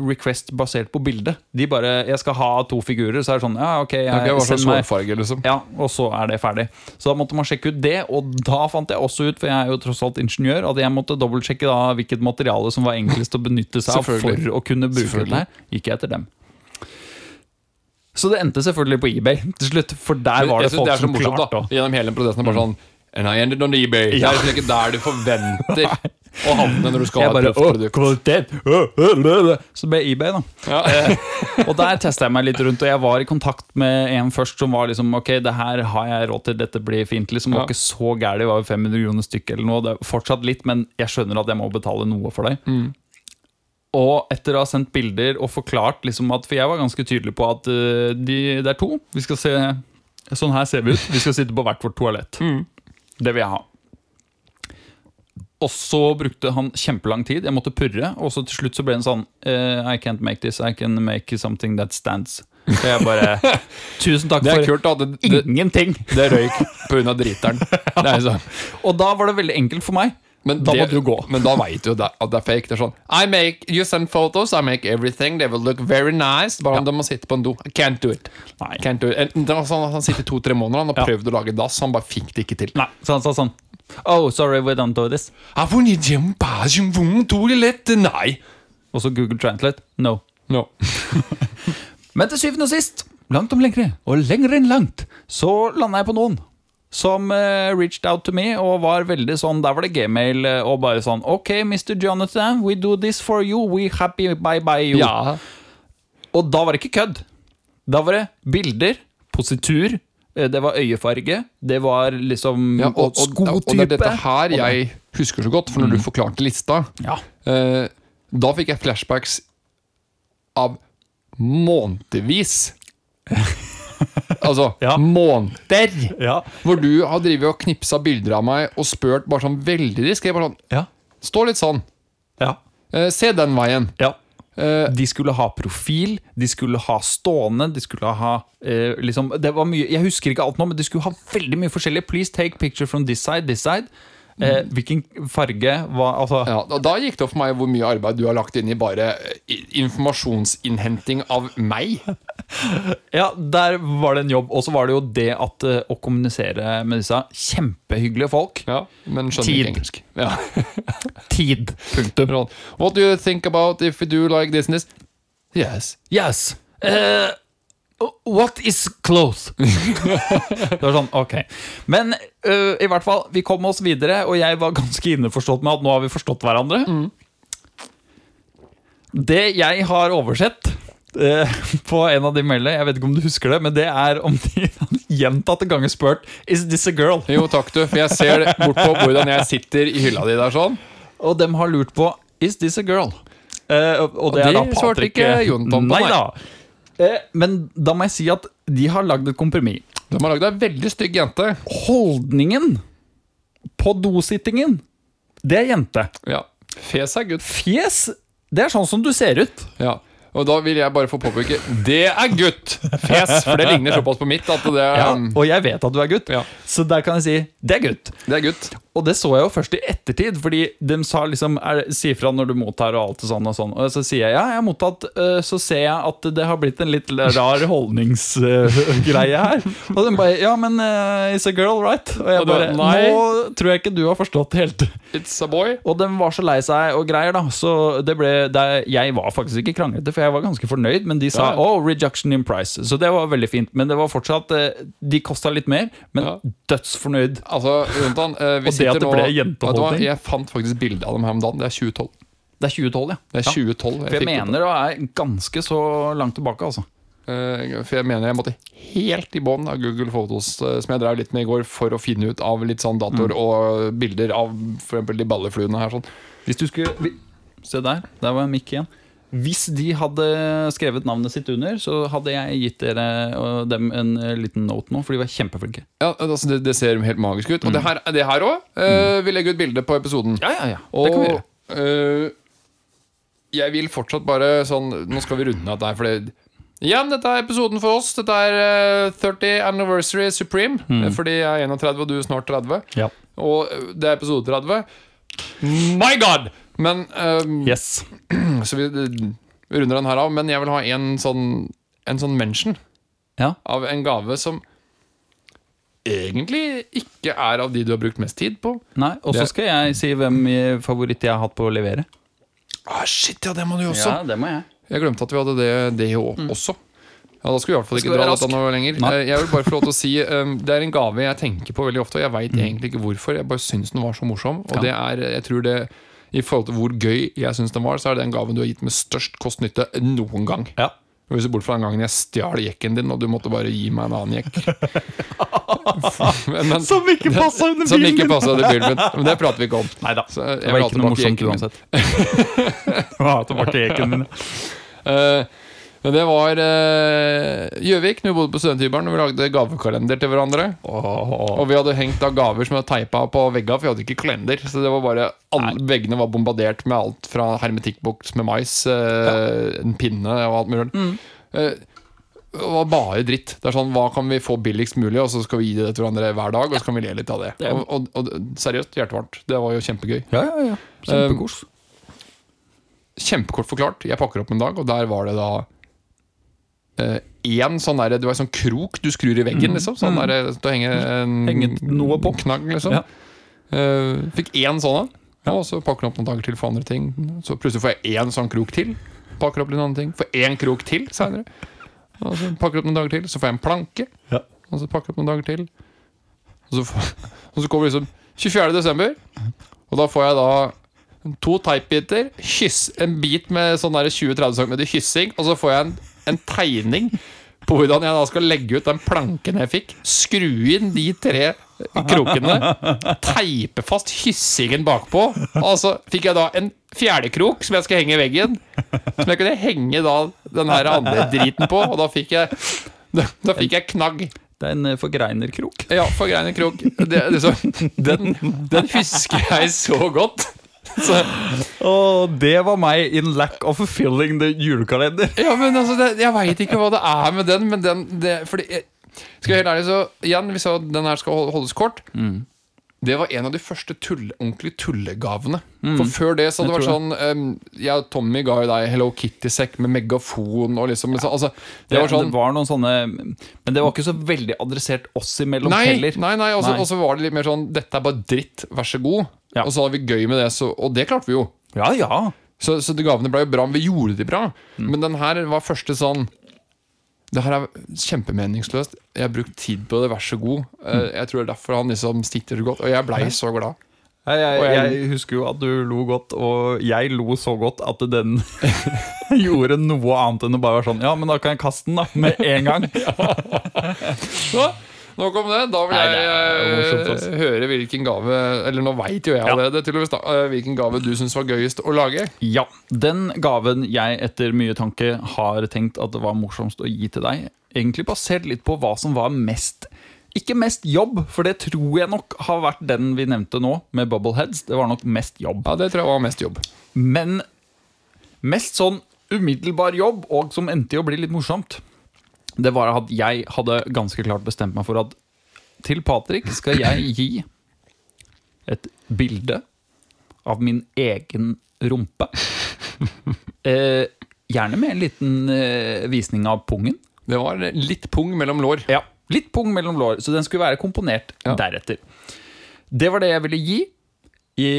request basert på bildet. De bare 'Jeg skal ha to figurer', så er det sånn Ja, ok, jeg, okay, send meg farge, liksom? ja, og så er det ferdig. Så da måtte man sjekke ut det, og da fant jeg også ut, for jeg er jo tross alt ingeniør, at jeg måtte dobbeltsjekke da hvilket materiale som var enklest å benytte seg av for å kunne bruke det her. Gikk jeg etter dem. Så det endte selvfølgelig på eBay til slutt, for der var det folk det som morsomt, klarte å Gjennom hele den prosessen. Bare sånn And I ended on eBay. Det er ikke der du forventer å havne når du skal jeg ha et proffprodukt. kvalitet Å, å, å, å». Så ble eBay, da. Ja. Og der testa jeg meg litt rundt, og jeg var i kontakt med en først som var liksom Ok, det her har jeg råd til, dette blir fint. Liksom, det var Ja. ikke så gærent, det var jo 500 kroner stykket eller noe. Det er fortsatt litt, men jeg skjønner at jeg må betale noe for deg. Mm. Og etter å ha sendt bilder og forklart liksom at For jeg var ganske tydelig på at uh, de, det er to. Vi skal se Sånn her ser vi ut. Vi skal sitte på hvert vårt toalett. Mm. Det vil jeg ha. Og så brukte han kjempelang tid. Jeg måtte purre. Og så til slutt så ble han sånn eh, I can't make this. I can make something that stands. Så jeg bare Tusen takk Det for kult. Det, det, ingenting. det røyk pga. driteren. Er sånn. Og da var det veldig enkelt for meg. Men Da det, måtte du gå. Men da veit du det- at det er fake. Det er sånn I make, You send photos, I make everything. They will look very nice. Bare om de må sitte på en do. I can't do it. Nei. Can't do it. Det var sånn at Han sitter to-tre måneder Han har Ja. prøvd å lage dass, han bare fikk det ikke til. Nei, så han sa sånn Oh, sorry, we don't do this. Nei. Og så Google Translate. No. No. Men til syvende og sist, langt om lengre, og lengre enn langt, så landa jeg på noen som uh, reached out to me og var veldig sånn Der var det gmail eh, og bare sånn OK, Mr. Jonathan, we do this for you. We happy bye bye you. Ja. Og da var det ikke kødd. Da var det bilder, positur, det var øyefarge, det var liksom ja og, og, skotype. og det er dette her jeg husker så godt, for når du forklarte lista Ja. eh, Da fikk jeg flashbacks av månedvis. altså Ja. måneder! Ja. Hvor du har drevet og knipsa bilder av meg og spurt bare sånn veldig diskré. Sånn, Ja. stå litt sånn. Ja. Eh, se den veien. ja. Eh, De skulle ha profil, de skulle ha stående, de skulle ha eh, liksom, Det var mye, Jeg husker ikke alt nå, men de skulle ha veldig mye forskjellig. Please take picture from this side, this side. Eh, hvilken farge hva, Altså ja, og da gikk det opp for meg hvor mye arbeid du har lagt inn i bare eh, informasjonsinnhenting av meg. Ja, der var det en jobb. Og så var det jo det at eh, å kommunisere med disse kjempehyggelige folk Ja, men skjønner Tid. ikke engelsk. Ja. Tid. Punktum. What do you think about if we do like this and this? Yes. Yes. Eh, what is close? det var sånn, ok. Men uh, i hvert fall, vi kom oss videre, og jeg var ganske innforstått med at nå har vi forstått hverandre. Det jeg har oversett uh, på en av de mailene, jeg vet ikke om du husker det, men det er om de gjentatte ganger spurt Is this a girl? Jo, takk du, for jeg ser bort på hvordan jeg sitter i hylla di der sånn. Og dem har lurt på Is this a girl? Uh, og Og det er da det svarte Patrick på, Nei nei. da. Eh, men da må jeg si at de har lagd et kompromiss. De har lagd ei veldig stygg jente. Holdningen på dosittingen, det er jente. Ja. Fjes er gutt. Fjes, det er sånn som du ser ut. Ja. Og da vil jeg bare få påpeke det er gutt! Fjes! for det ligner såpass på mitt at det er, Ja, og jeg vet at du er gutt, Ja. så der kan jeg si det er gutt. det er gutt. Og det så jeg jo først i ettertid, fordi de sa liksom er, Si fra når du mottar og alt det sånn og sånn. Og så sier jeg ja, jeg har mottatt, øh, så ser jeg at det har blitt en litt rar holdningsgreie her. Og de bare ja, men uh, it's a girl, right? Og jeg Og bare nå tror jeg ikke du har forstått helt. It's a boy. Og de var så lei seg og greier, da. Så det ble det, Jeg var faktisk ikke kranglete, for jeg var ganske fornøyd, men de sa Ja, ja. oh, reduction in price. Så det var veldig fint. Men det var fortsatt eh, De kosta litt mer, men Ja. dødsfornøyd. Altså, Jonathan, eh, vi Og det at det ble jenteholdning. Jeg fant faktisk bilde av dem her om dagen. Det er 2012. Det er 2012, ja. Det er 2012 jeg For jeg mener det er ganske så langt tilbake, altså. Eh, For jeg mener jeg måtte helt i bånn av Google Photos, som jeg drev litt med i går, for å finne ut av litt sånn datoer og bilder av f.eks. de ballefluene her. sånn Hvis du skulle Se der, der var en mikk igjen. Hvis de hadde skrevet navnet sitt under, så hadde jeg gitt dere og dem en eh, liten note nå, for de var kjempeflinke. Ja, altså det, det ser helt magisk ut. Og det her, det her òg. vi legger ut bilde på episoden. Ja, ja, ja. Og det kan vi gjøre. Uh, jeg vil fortsatt bare sånn Nå skal vi runde av der, for det Igjen, dette er episoden for oss. Dette er øh, 30 Anniversary Supreme. Fordi jeg er 31, og du er snart 30. Ja. Og det er episode 30. My God! Men um, Yes. Så vi, vi runder den her av. Men jeg vil ha en sånn En sånn mention Ja. av en gave som egentlig ikke er av de du har brukt mest tid på. Nei, Og så Det- skal jeg si hvem i favoritt jeg har hatt på å levere. Ah, shit, ja, det må du jo også. det må jeg. Jeg glemte at vi hadde det, det jo også. Ja, Da skulle vi i hvert fall Skal ikke være dra dette rask. noe lenger. Nei. Eh, Jeg vil bare få lov til å si um, Det er en gave jeg tenker på veldig ofte, og jeg veit egentlig ikke hvorfor. Jeg bare syns den var så morsom. Og Ja. det er, jeg tror det i forhold til hvor gøy jeg syns den var, så er det den gaven du har gitt med størst kost-nytte noen gang. Ja. Hvis du bort fra den gangen jeg stjal jekken din, og du måtte bare gi meg en annen jekk. men, men, Som ikke passa under som bilen ikke min. passa under bilen min. Men det prater vi ikke om. Nei da. Så jeg Det var ikke noe morsomt jekken uansett. Tilbake eken min. Eh, men det var eh, Gjøvik, når vi bodde på studenthybelen, og vi lagde gavekalender til hverandre. Og vi hadde hengt av gaver som hadde teipa på veggene, for vi hadde ikke kalender. Så det var bare alle, Veggene var bombardert med alt fra hermetikkboks med mais, eh, en pinne og alt mulig. Eh, det var bare dritt. Det er sånn, Hva kan vi få billigst mulig, og så skal vi gi det til hverandre hver dag. Og så kan vi le litt av det. Det er- Og, og, og seriøst, hjertevarmt. Det var jo kjempegøy. Ja, ja, ja. Kjempekos. kjempekort forklart. Jeg pakker opp en dag, og der var det da én sånn der, Det var en sånn krok du skrur i veggen, liksom. Sånn der, til å henge en Henge noe på. knagg, liksom. Ja. Eh, fikk én sånn en, og så pakker den opp noen dager til for andre ting. Så plutselig får jeg én sånn krok til. Pakker opp litt andre ting. Får én krok til seinere. Og så pakker jeg opp noen dager til. Så får jeg en planke. Ja. Og så pakker jeg opp noen dager til. Og så, får, og så kommer liksom 24. desember, og da får jeg da to teipbiter, kyss, en bit med sånn der 20-30 cm kyssing, og så får jeg en, en tegning på hvordan jeg da skal legge ut den planken jeg fikk, skru inn de tre krokene, teipe fast hyssingen bakpå, og så fikk jeg da en fjerde krok som jeg skal henge i veggen, som jeg kunne henge da den her andre driten på, og da fikk jeg da, da fikk jeg knagg. Det er en eh, forgreinerkrok. Ja, forgreinerkrok. Det, liksom, den, den husker jeg så godt. Så, Og det var meg in lack of fulfilling the julekalender. ja, men altså, det, Jeg veit ikke hva det er med den, men den det, fordi, jeg- Skal jeg helt ærlig, så igjen, hvis jeg- den her skal holdes kort Det var en av de første tulle, ordentlige tullegavene. For før det så hadde det vært sånn um, Jeg og Tommy ga jo deg Hello Kitty-sekk med megafon og liksom, liksom altså, det, Det, var sånn det var noen sånne Men det var ikke så veldig adressert oss imellom Nei, heller. nei, nei, og så Nei. og så var det litt mer sånn Dette er bare dritt, vær så god. Ja. Og så hadde vi gøy med det, så, og det klarte vi jo. Ja, ja. Så, så de gavene ble jo bra, men vi gjorde de bra. Mm. Men den her var første sånn Det her er kjempemeningsløst. Jeg har brukt tid på det, vær så god. Eh, Mm. Jeg tror det er derfor han liksom sitter så godt. Og jeg blei så glad. Jeg, jeg, jeg- husker jo at du lo godt, og jeg lo så godt at den gjorde noe annet enn å bare være sånn Ja, men da kan jeg kaste den, da. Med en gang. Så, nok om det. Da vil Nei, jeg morsomt, eh, altså. høre hvilken gave Eller nå veit jo jeg Ja. allerede, til og med, eh, hvilken gave du syns var gøyest å lage. Ja. Den gaven jeg etter mye tanke har tenkt at det var morsomst å gi til deg, egentlig basert litt på hva som var mest Ikke mest jobb, for det tror jeg nok har vært den vi nevnte nå, med Bubbleheads. Det var nok mest jobb. Ja, Det tror jeg var mest jobb. Men mest sånn umiddelbar jobb, og som endte i å bli litt morsomt, det var at jeg hadde ganske klart bestemt meg for at til Patrick skal jeg gi et bilde av min egen rumpe. Eh, gjerne med en liten eh, visning av pungen. Det var litt pung mellom lår. Ja, Litt pung mellom lår, så den skulle være komponert Ja. deretter. Det var det jeg ville gi. I,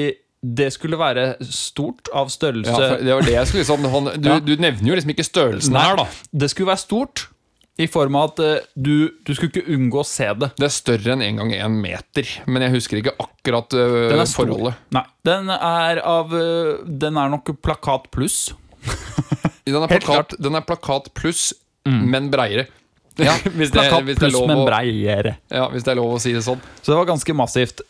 det skulle være stort av størrelse Ja, det var det jeg skulle liksom han, du, Ja. du nevner jo liksom ikke størrelsen her, da. Det skulle være stort i form av at eh, du, du skulle ikke unngå å se det. Det er større enn en gang én meter, men jeg husker ikke akkurat uh, er forholdet. Nei, den er av eh, Den er nok plakat pluss. Den er plakat, den er plakat pluss, men breiere. Ja, hvis, det, Plakat hvis, det pluss, men breiere. ja, hvis det er lov å si det sånn. Så det var ganske massivt.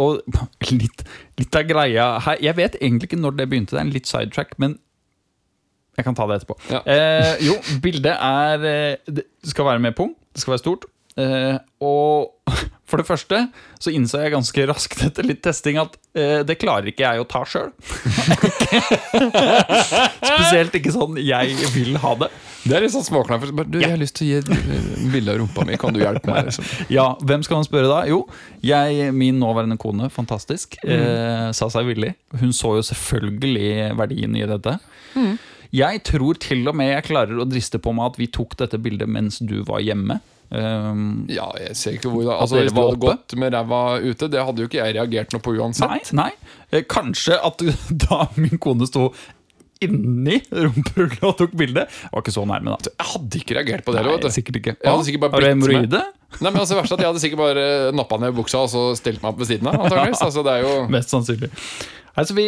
og litt, litt av greia her Jeg vet egentlig ikke når det begynte, det er en litt sidetrack, men jeg kan ta det etterpå. Ja. Eh, jo, bildet er eh, Det skal være med pung. Det skal være stort. Eh, og for det første så innså jeg ganske raskt etter litt testing at eh, det klarer ikke jeg å ta sjøl. Spesielt ikke sånn jeg vil ha det. Det er litt sånn småknapp. Du, jeg har lyst til å gi et øh, bilde av rumpa mi, kan du hjelpe meg? Liksom. Ja, hvem skal man spørre da? Jo, jeg, min nåværende kone, fantastisk, Mm. eh, sa seg villig. Hun så jo selvfølgelig verdien i dette. Mm. Jeg tror til og med jeg klarer å driste på meg at vi tok dette bildet mens du var hjemme. Um, Ja, jeg ser ikke hvor. Altså, Hvis du hadde gått med ræva ute, det hadde jo ikke jeg reagert noe på uansett. nei, nei. Eh, Kanskje at da min kone sto inni rumpehullet og tok bilde, var ikke så nærme, da. Jeg hadde ikke reagert på det. Nei, vet sikkert ikke. Jeg hadde sikkert bare Har du hemoroide? Nei, men altså, verst at Jeg hadde sikkert bare nappa ned buksa og så stelt meg opp ved siden av. Altså, det er jo Mest sannsynlig. Nei, så vi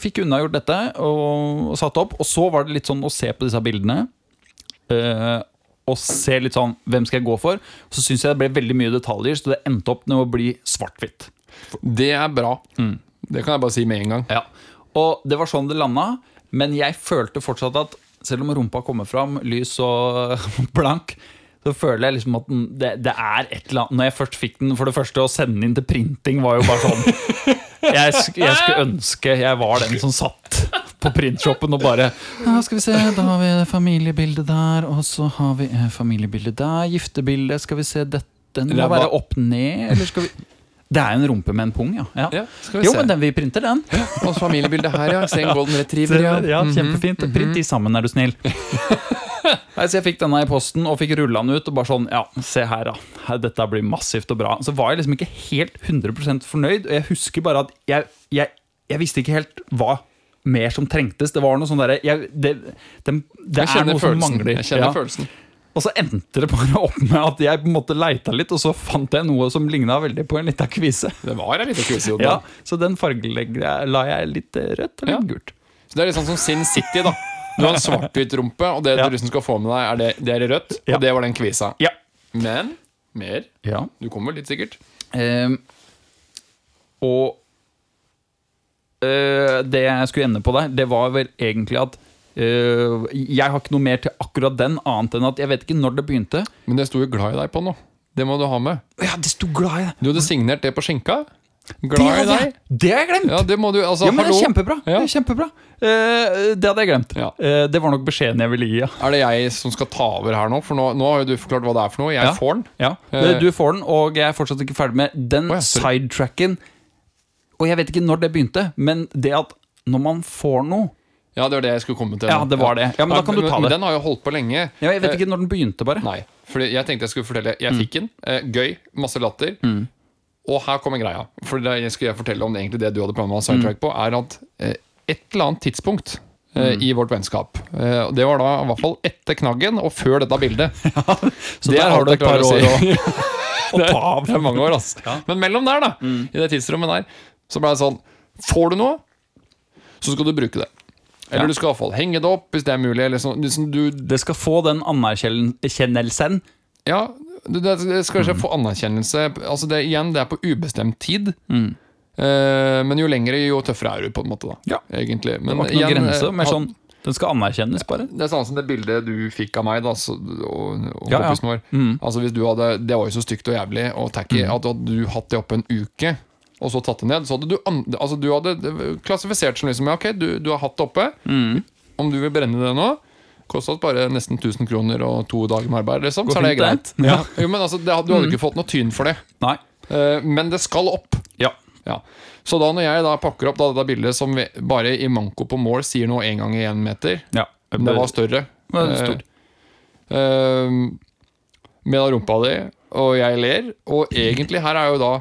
fikk unnagjort dette og, og satt opp. Og så var det litt sånn å se på disse bildene. Uh, og se litt sånn hvem skal jeg gå for. Så syns jeg det ble veldig mye detaljer, så det endte opp med å bli svart-hvitt. Det er bra. Mm. Det kan jeg bare si med en gang. Ja. Og det var sånn det landa, men jeg følte fortsatt at selv om rumpa kommer fram lys og blank, så føler jeg liksom at den, det, det er et eller annet Når jeg først fikk den, for det første å sende inn til printing, var jo bare sånn Jeg, sk- jeg skulle ønske jeg var den som satt på printshoppen og bare ja, Skal vi se, da har vi familiebilde der, og så har vi familiebildet familiebilde der, giftebilde, skal vi se dette Den må være opp ned, eller skal vi Det er jo en rumpe med en pung, ja. ja. Ja, skal vi Jo, se. men den vi printer, den. Og familiebildet her, ja. Se en golden retriever, ja. Ja, Mhm. kjempefint. Print de sammen, er du snill. Nei, så Jeg fikk denne i posten og fikk rulla den ut. Og bare sånn, ja, se her da Dette blir massivt og bra. Så var jeg liksom ikke helt 100 fornøyd. Og jeg husker bare at jeg, jeg, jeg visste ikke helt hva mer som trengtes. Det var noe sånn derre jeg- Det, det, det er noe noe som mangler. Jeg kjenner Ja. følelsen. Og så endte det bare opp med at jeg på en måte leita litt, og så fant jeg noe som ligna veldig på en lita kvise. Det var en liten kvise. Ja, så den fargelegger la jeg litt rødt og litt Ja. gult. Så det er litt sånn som Sin City, da. Du har en svart-hvit rumpe, og det Ja. du skal få med deg, er det, det er i rødt. Ja. Og det var den kvisa. Ja. Men mer. ja. Du kommer litt sikkert. Um, og uh, det jeg skulle ende på der, det var vel egentlig at uh, Jeg har ikke noe mer til akkurat den, annet enn at jeg vet ikke når det begynte. Men det sto jo 'glad i deg' på nå. Det må du ha med. Ja, det sto glad i deg Du hadde signert det på skinka. Det Glad i deg. det har jeg glemt! Ja, det må du Altså, Ja, men det er kjempebra. Ja. Det, er kjempebra. Eh, det hadde jeg glemt. Ja. Eh, det var nok beskjeden jeg ville gi. Ja. Er det jeg som skal ta over her nå? For nå, nå har jo du forklart hva det er for noe. Jeg Ja. får den. Ja. Eh. Du får den, og jeg er fortsatt ikke ferdig med den oh, ja, sidetracken. Og jeg vet ikke når det begynte, men det at når man får noe Ja, det var det jeg skulle komme til. Ja, det var det. Ja, men da kan du ta Men det. den har jo holdt på lenge. ja, Jeg vet ikke når den begynte, bare. Nei. Fordi jeg tenkte jeg skulle fortelle. Jeg Mm. fikk den. Eh, gøy. Masse latter. Og her kommer greia. For det jeg skulle jeg fortelle om det, egentlig det du hadde planlagt ha Mm. sidetrack på, er at eh, et eller annet tidspunkt Mm. i vårt vennskap. Eh, det var da i hvert fall etter knaggen og før dette bildet. Så Det er der har du et par år å si. å, ta av. Det er mange år, altså. Ja. Mm. Men mellom der, da, i det tidsrommet der, så ble det sånn Får du noe, så skal du bruke det. Eller Ja. du skal i hvert fall henge det opp, hvis det er mulig. Eller sånn, liksom du, Det skal få den anerkjennelsen. ja, det, det skal Mm. ikke få anerkjennelse. Altså det, igjen, det er på ubestemt tid. Mm. Uh, men jo lengre, jo tøffere er du, på en måte. da Ja. Egentlig. Det var ikke noen igjen, grense. eh, Mer sånn, den skal anerkjennes, bare. Det er sånn som det bildet du fikk av meg da, så, og, og Ja, ja. kompisen vår. Mm. Altså hadde, Det var jo så stygt og jævlig og tacky at hadde du hatt det oppe en uke og så tatt det ned, så hadde du, altså du hadde klassifisert som liksom Ok, du, du har hatt det oppe. Mm. Om du vil brenne det nå Kostet bare nesten 1000 kroner og to dager med arbeid, liksom, Går så er det greit. Ja. Jo, men altså, det, Du hadde ikke fått noe tyn for det. Nei. Eh, men det skal opp. Ja. Ja. Så da når jeg da pakker opp da dette bildet som bare i manko på mål sier noe én gang i én meter ja. Det var større. Det stor. Eh, eh, med da rumpa di, og jeg ler. Og egentlig her er jo da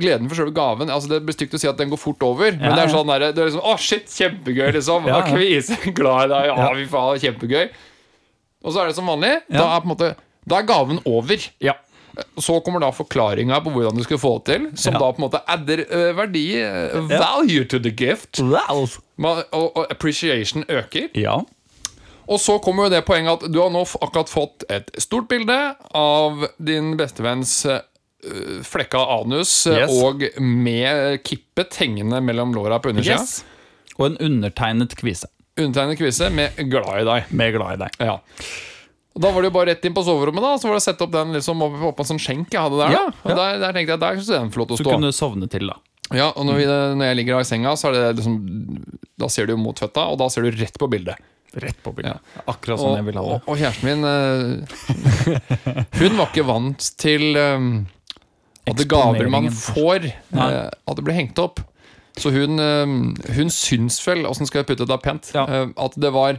gleden for selve gaven. Altså Det blir stygt å si at den går fort over, men det er sånn der, det er liksom Å, shit, kjempegøy, liksom. Ja, Ja, ja. Glad i deg. Ja, Ja. fy faen, kjempegøy. Og så er det som vanlig. Da er på en måte Da er gaven over. Ja. Så kommer da forklaringa på hvordan du skal få det til, som Ja. da på en måte adder uh, verdi, Uh, value to the gift. Man, og, og appreciation øker. Ja. Og så kommer jo det poenget at du har nå akkurat fått et stort bilde av din bestevenns eh, flekka anus eh, Yes. og med kippet hengende mellom låra på undersida. Yes. Og en undertegnet kvise. Undertegnet kvise med 'glad i deg'. Med glad i deg. Ja. Og Da var det jo bare rett inn på soverommet, da så var det å sette opp den liksom opp, opp på en sånn skjenk jeg hadde der. Ja, ja. Og der, der tenkte jeg der skulle den flott å stå. Så kunne du sovne til, da. Ja, og når, vi, når jeg ligger i senga, så er det liksom Da ser du jo mot føtta, og da ser du rett på bildet. Rett på bildet. Ja. Akkurat sånn Og, jeg vil ha og, det. og kjæresten min eh, Hun var ikke vant til um, at det gaver man får, Nei. eh, at det blir hengt opp. Så hun, um, hun syns vel, åssen skal jeg putte det pent, Ja. eh, at det var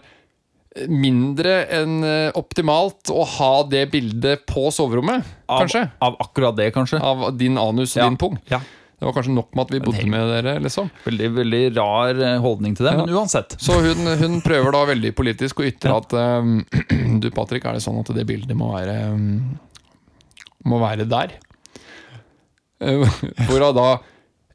mindre enn eh, optimalt å ha det bildet på soverommet, Av, kanskje. av akkurat det, kanskje. Av din anus og Ja. din pung. Ja. Det var kanskje nok med at vi bodde helt- med dere, liksom. Veldig, veldig rar eh, holdning til det, Ja. men uansett. Så hun, hun prøver da veldig politisk å ytre at um, Du, Patrick, er det sånn at det bildet må være um, Må være der? Uh, Hvorav da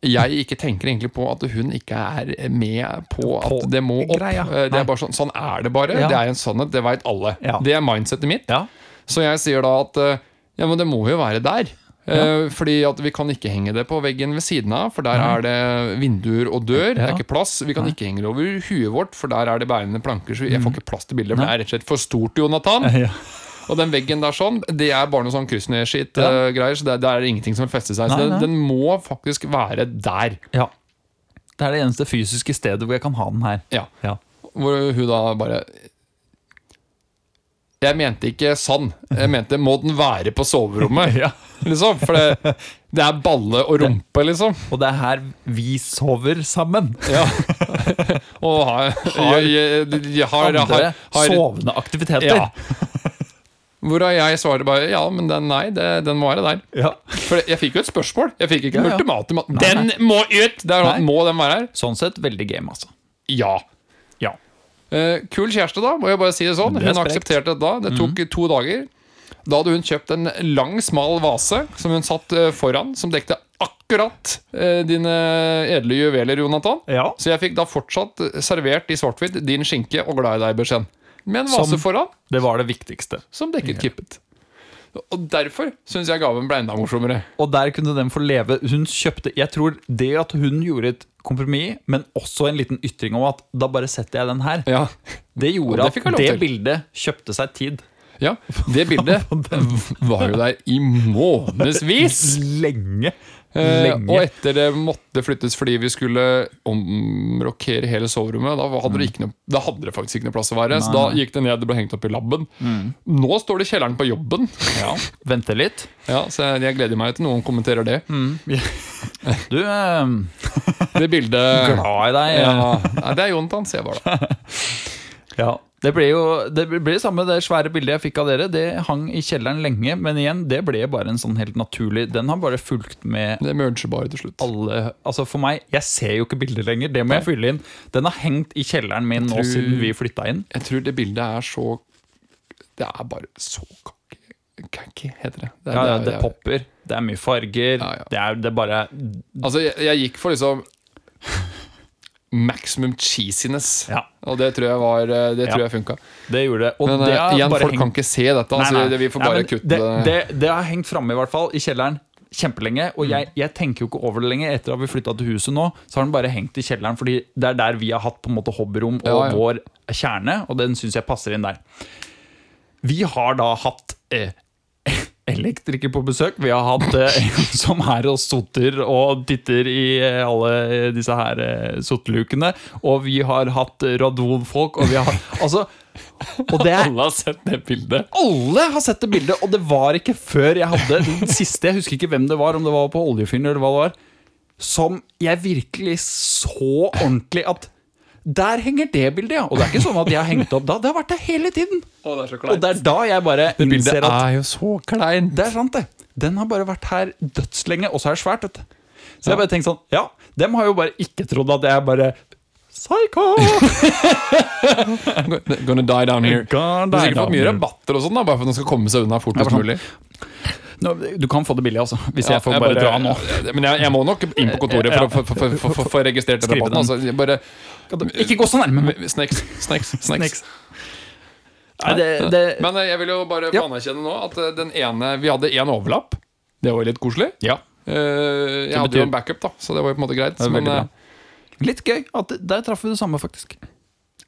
jeg ikke tenker egentlig på at hun ikke er med på at På det må opp. greia. Uh, Det er bare sånn, sånn er det bare. Ja. Det er en sannhet, det veit alle. Ja. Det er mindsetet mitt. Ja. Så jeg sier da at uh, ja, men det må jo være der. Ja. fordi at vi kan ikke henge det på veggen ved siden av, for der er det vinduer og dør. Det er ikke plass. Vi kan ikke henge det over huet vårt, for der er det bærende planker. Så jeg får ikke plass til bildet, for det er rett og slett for stort, Jonathan. Ja. Og den veggen der sånn, det er bare noe sånn kryssnedskitt Ja. uh, greier, så det, det er ingenting som vil feste seg. Så den, den må faktisk være der. ja. Det er det eneste fysiske stedet hvor jeg kan ha den her. Ja. Ja. Hvor hun da bare Jeg mente ikke sann. Jeg mente må den være på soverommet, Ja. liksom. For det, det er balle og rumpe, liksom. Og det er her vi sover sammen. Ja. Og har, Har har, har, sovende aktiviteter. Ja. Hvorav jeg svarer bare ja, men den, nei, det, den må være der. Ja. For jeg fikk jo et spørsmål. Jeg fikk ikke Ja, ja. ultimatum. at Nei, Den må ut! Er sånn, Nei. Må den være her? Sånn sett veldig game, altså. Ja. Ja. Uh, kul kjæreste, da, må jeg bare si det sånn. Det Hun aksepterte det da. Det tok to dager. Da hadde hun kjøpt en lang, smal vase som hun satt eh, foran, som dekte akkurat eh, dine edle juveler, Jonathan. Ja. Så jeg fikk da fortsatt servert i svart-hvitt din skinke og glad i deg-beskjeden. Med en vase Som- foran Det var det viktigste. som dekket kippet. Og derfor syns jeg gaven ble enda morsommere. Og der kunne den få leve. Hun kjøpte Jeg tror det at hun gjorde et kompromiss, men også en liten ytring om at da bare setter jeg den her, Ja, det gjorde det at det bildet kjøpte seg tid. ja Det bildet var jo der i månedsvis. Lenge. Eh, og etter det måtte flyttes fordi vi skulle omrokere hele soverommet, da hadde, det ikke noe, da hadde det faktisk ikke noe plass å være. Så Mm. Da gikk det ned, det ble hengt opp i laben. Nå står det i kjelleren på jobben. Ja. Vente litt. Ja, Så jeg, jeg gleder meg til noen kommenterer det. Mm. Du eh, Det bildet glad i deg. ja, Nei, Det er Jonathan, Se jeg bare da. Ja. Det ble jo det ble samme, det svære bildet jeg fikk av dere. Det hang i kjelleren lenge, men igjen, det ble bare en sånn helt naturlig Den har bare fulgt med Det merger bare til slutt. alle Altså For meg, jeg ser jo ikke bildet lenger. Det må jeg fylle inn. Den har hengt i kjelleren min nå siden vi flytta inn. Jeg tror det bildet er så Det er bare så. Cocky, heter det. Det, er- Ja, ja, er- det popper. Det er mye farger. Ja, ja. Det er det bare Altså, jeg, jeg gikk for liksom maximum cheesiness. Ja. Og det tror jeg var eh, Det tror Ja. jeg funka. Det gjorde det. Og Men det eh, igjen, folk hengt- kan ikke se dette. Altså, Nei, nei. Det, vi får bare nei, kutte det. det. Det, har hengt framme, i hvert fall, i kjelleren kjempelenge. Og jeg, jeg tenker jo ikke over det lenger. Etter at vi flytta til huset nå, så har den bare hengt i kjelleren. Fordi det er der vi har hatt på en måte hobbyrom og ja. vår kjerne, og den syns jeg passer inn der. Vi har da hatt eh, elektriker på besøk. Vi har hatt eh, en som er og sotter og titter i eh, alle disse her eh, sottelukene. Og vi har hatt eh, radonfolk, og vi har Altså Og det er Alle har sett det bildet. alle har sett det bildet, og det var ikke før jeg hadde den siste Jeg husker ikke hvem det var, om det var på oljefyren eller hva det var. Som jeg virkelig så ordentlig at Der henger det bildet, ja. Og det er ikke sånn at jeg har hengt opp da. Det har vært der hele tiden. Å, det er så Og det er da jeg bare Det innser at er jo så kleint. det er sant, det. Den har bare vært her dødslenge, og så er det svært, vet du. Så jeg bare tenkte sånn Ja, dem har jo bare ikke trodd at jeg bare Psycho! Gonna die down here. Gonna Du har sikkert fått mye rabatter og sånn, da, bare for at den skal komme seg unna fortest Ja, for sånn. mulig. Du kan få det billig, altså. Hvis Ja, jeg får bare, dra nå. Men jeg, jeg må nok inn på kontoret for å få- registrert rabatten. Altså, bare Ikke gå så nærme Snacks, snacks. Snakes. Nei, det, det, Men eh, jeg vil jo bare Ja. anerkjenne nå at eh, den ene Vi hadde én overlapp. Det var jo litt koselig. ja. Eh, Jeg hadde jo en backup, da, så det var jo på en måte greit. Men. Litt gøy. at Der traff vi det samme, faktisk.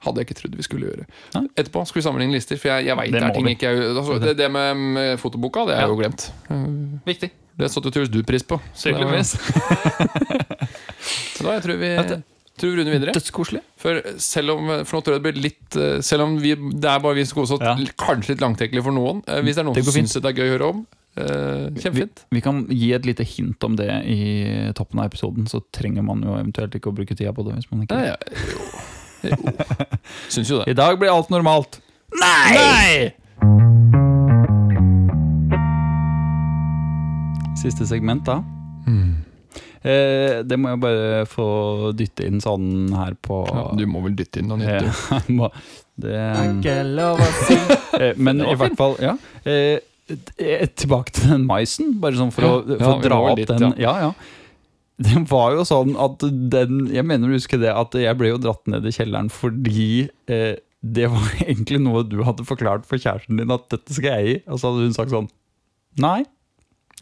Hadde jeg ikke trodd vi skulle gjøre. Nei. Etterpå skal vi sammenligne lister, for jeg, jeg vet Det er ting vi. ikke jeg, altså, det, det med, fotoboka, det er jo glemt. Eh, Viktig. Det satte tydeligvis du pris på. Det. Så da jeg tror vi tror vi runder videre. Dødskoselig. For selv om For det blir litt eh, Selv om vi, det er bare vi som koser oss, Ja. kanskje litt langtekkelig for noen. eh, Hvis det er noen Det som syns det er gøy å høre om, eh, Vi, kjempefint. vi kan gi et lite hint om det i toppen av episoden, så trenger man jo eventuelt ikke å bruke tida på det. hvis man ikke Ja, ja, jo. Syns jo det. I dag blir alt normalt. Nei! Siste segment, da. Eh, det må jeg bare få dytte inn sånn her på Ja, du må vel dytte inn noe nytt, du. Det, eh, Men i hvert fall, ja. Eh, eh, tilbake til den maisen, bare sånn for, å, for ja, å dra opp litt, den. Ja, ja. Det var jo sånn at den Jeg mener du husker det, at jeg ble jo dratt ned i kjelleren fordi eh, det var egentlig noe du hadde forklart for kjæresten din at dette skal jeg i. Og så hadde hun sagt sånn Nei,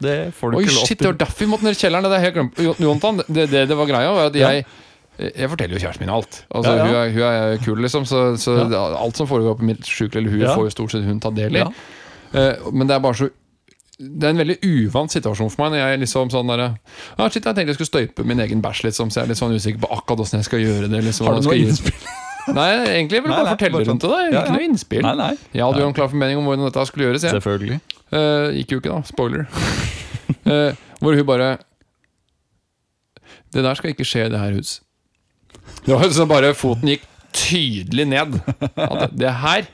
det får du Oi, ikke lov til. Oi, shit, det var derfor vi måtte ned i kjelleren. Det er helt glemt. Det, det, det var greia, var at jeg jeg forteller jo kjæresten min alt. Altså, Ja, ja. Hun, er, hun er kul, liksom. Så, så Ja. alt som foregår på mitt sjuke hun, Ja. får jo stort sett hun ta del i. Eh, men det er bare så Det er en veldig uvant situasjon for meg. Når jeg liksom sånn der, ah, shit, Jeg tenkte jeg skulle støype min egen bæsj, liksom, så jeg er litt sånn usikker på akkurat åssen jeg skal gjøre det. Liksom, Har du noe innspill? Nei, egentlig vil jeg bare nei, fortelle bare rundt deg. Ja, Ikke ja. noe innspill. Nei, nei. Jeg hadde jo en klar formening om hvordan dette skulle gjøres. Jeg. Selvfølgelig. uh, gikk jo ikke, da. Spoiler. uh, hvor hun bare Det der skal ikke skje i det her hus. Det var sånn bare Foten gikk tydelig ned. Det, det her